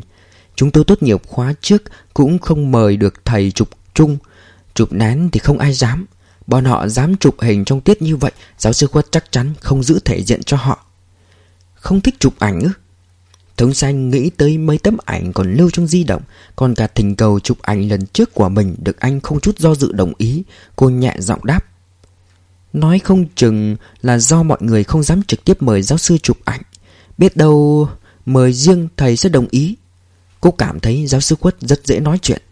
Chúng tôi tốt nghiệp khóa trước Cũng không mời được thầy chụp chung. Chụp nén thì không ai dám. Bọn họ dám chụp hình trong tiết như vậy, Giáo sư khuất chắc chắn không giữ thể diện cho họ. Không thích chụp ảnh ư? Thống xanh nghĩ tới mấy tấm ảnh còn lưu trong di động, Còn cả thỉnh cầu chụp ảnh lần trước của mình Được anh không chút do dự đồng ý. Cô nhẹ giọng đáp. Nói không chừng là do mọi người không dám trực tiếp mời giáo sư chụp ảnh. Biết đâu mời riêng thầy sẽ đồng ý. Cô cảm thấy giáo sư quất rất dễ nói chuyện.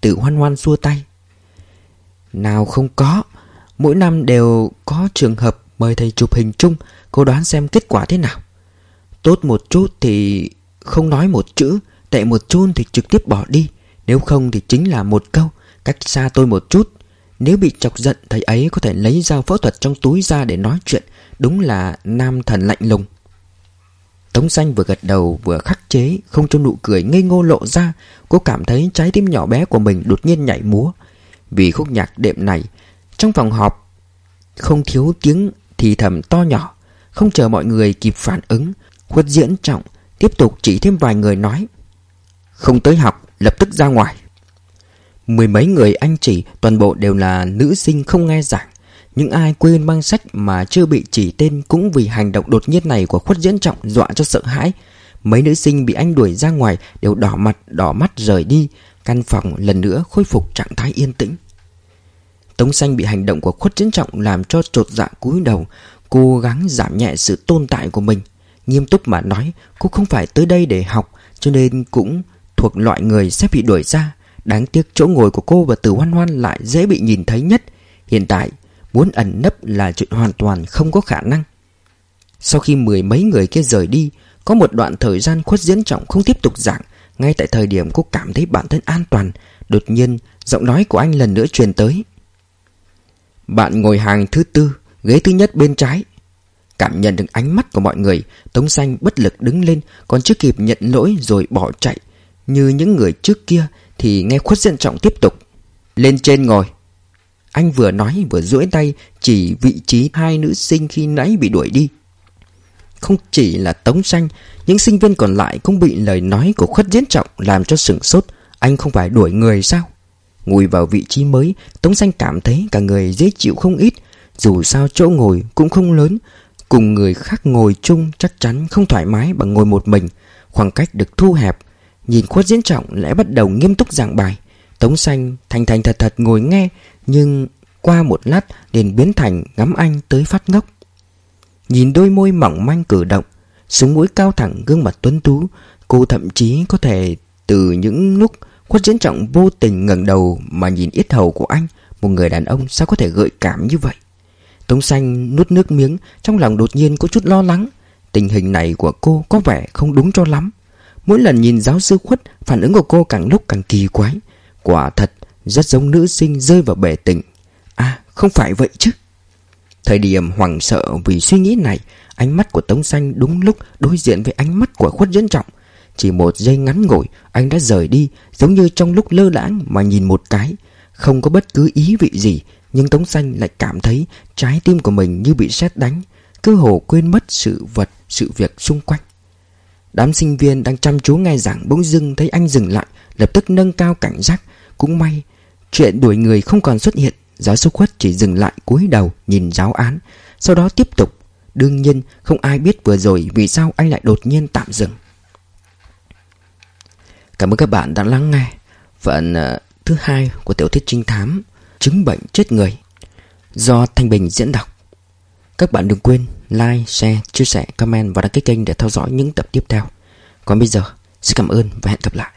Tự hoan hoan xua tay. Nào không có, Mỗi năm đều có trường hợp mời thầy chụp hình chung, Cô đoán xem kết quả thế nào. Tốt một chút thì không nói một chữ, Tệ một chút thì trực tiếp bỏ đi, Nếu không thì chính là một câu, Cách xa tôi một chút. Nếu bị chọc giận, thầy ấy có thể lấy dao phẫu thuật trong túi ra để nói chuyện, Đúng là nam thần lạnh lùng. Tống xanh vừa gật đầu, vừa khắc chế, Không cho nụ cười ngây ngô lộ ra. Cô cảm thấy trái tim nhỏ bé của mình đột nhiên nhảy múa. Vì khúc nhạc đệm này, Trong phòng họp, Không thiếu tiếng thì thầm to nhỏ, Không chờ mọi người kịp phản ứng. Khuất diễn trọng Tiếp tục chỉ thêm vài người nói, Không tới học, lập tức ra ngoài. Mười mấy người anh chỉ Toàn bộ đều là nữ sinh không nghe giảng. Những ai quên mang sách Mà chưa bị chỉ tên Cũng vì hành động đột nhiên này của khuất diễn trọng Dọa cho sợ hãi. Mấy nữ sinh bị anh đuổi ra ngoài Đều đỏ mặt, đỏ mắt rời đi. Căn phòng lần nữa khôi phục trạng thái yên tĩnh. Tống xanh bị hành động của khuất diễn trọng Làm cho trột dạ cúi đầu, Cố gắng giảm nhẹ sự tồn tại của mình. Nghiêm túc mà nói, Cô không phải tới đây để học, Cho nên cũng thuộc loại người sẽ bị đuổi ra. Đáng tiếc chỗ ngồi của cô và Từ Hoan Hoan lại dễ bị nhìn thấy nhất. Hiện tại muốn ẩn nấp là chuyện hoàn toàn không có khả năng. Sau khi mười mấy người kia rời đi, Có một đoạn thời gian khuất diễn trọng không tiếp tục giảng, Ngay tại thời điểm cô cảm thấy bản thân an toàn, Đột nhiên giọng nói của anh lần nữa truyền tới. Bạn ngồi hàng thứ tư, Ghế thứ nhất bên trái. Cảm nhận được ánh mắt của mọi người, Tống xanh bất lực đứng lên, Còn chưa kịp nhận lỗi rồi bỏ chạy. Như những người trước kia Thì nghe khuất diễn trọng tiếp tục. Lên trên ngồi. Anh vừa nói vừa duỗi tay, Chỉ vị trí hai nữ sinh khi nãy bị đuổi đi. Không chỉ là Tống xanh, Những sinh viên còn lại cũng bị lời nói của khuất diễn trọng Làm cho sửng sốt. Anh không phải đuổi người sao? Ngồi vào vị trí mới, Tống xanh cảm thấy cả người dễ chịu không ít. Dù sao chỗ ngồi cũng không lớn. Cùng người khác ngồi chung chắc chắn không thoải mái bằng ngồi một mình. Khoảng cách được thu hẹp. Nhìn khuất diễn trọng lại bắt đầu nghiêm túc giảng bài. Tống xanh thành thành thật thật ngồi nghe nhưng qua một lát liền biến thành ngắm anh tới phát ngốc. Nhìn đôi môi mỏng manh cử động súng mũi cao thẳng gương mặt tuấn tú, Cô thậm chí có thể từ những lúc khuất diễn trọng vô tình ngẩng đầu Mà nhìn ít hầu của anh, Một người đàn ông sao có thể gợi cảm như vậy? Tống xanh nuốt nước miếng, Trong lòng đột nhiên có chút lo lắng. Tình hình này của cô có vẻ không đúng cho lắm. Mỗi lần nhìn giáo sư khuất, Phản ứng của cô càng lúc càng kỳ quái. Quả thật rất giống nữ sinh rơi vào bể tình À không phải vậy chứ. Thời điểm hoảng sợ vì suy nghĩ này Ánh mắt của Tống Xanh đúng lúc đối diện với ánh mắt của khuất dẫn trọng. Chỉ một giây ngắn ngủi Anh đã rời đi Giống như trong lúc lơ lãng mà nhìn một cái. Không có bất cứ ý vị gì nhưng Tống Xanh lại cảm thấy trái tim của mình như bị sét đánh Cơ hồ quên mất sự vật, sự việc xung quanh. Đám sinh viên đang chăm chú nghe giảng bỗng dưng thấy anh dừng lại Lập tức nâng cao cảnh giác. Cũng may Chuyện đuổi người không còn xuất hiện Giáo sư khuất chỉ dừng lại cúi đầu nhìn giáo án Sau đó tiếp tục. Đương nhiên không ai biết vừa rồi Vì sao anh lại đột nhiên tạm dừng. Cảm ơn các bạn đã lắng nghe Phần ờ, thứ hai của tiểu thuyết trinh thám chứng bệnh chết người Do Thanh Bình diễn đọc. Các bạn đừng quên like, share, chia sẻ, comment và đăng ký kênh để theo dõi những tập tiếp theo. Còn bây giờ, xin cảm ơn và hẹn gặp lại.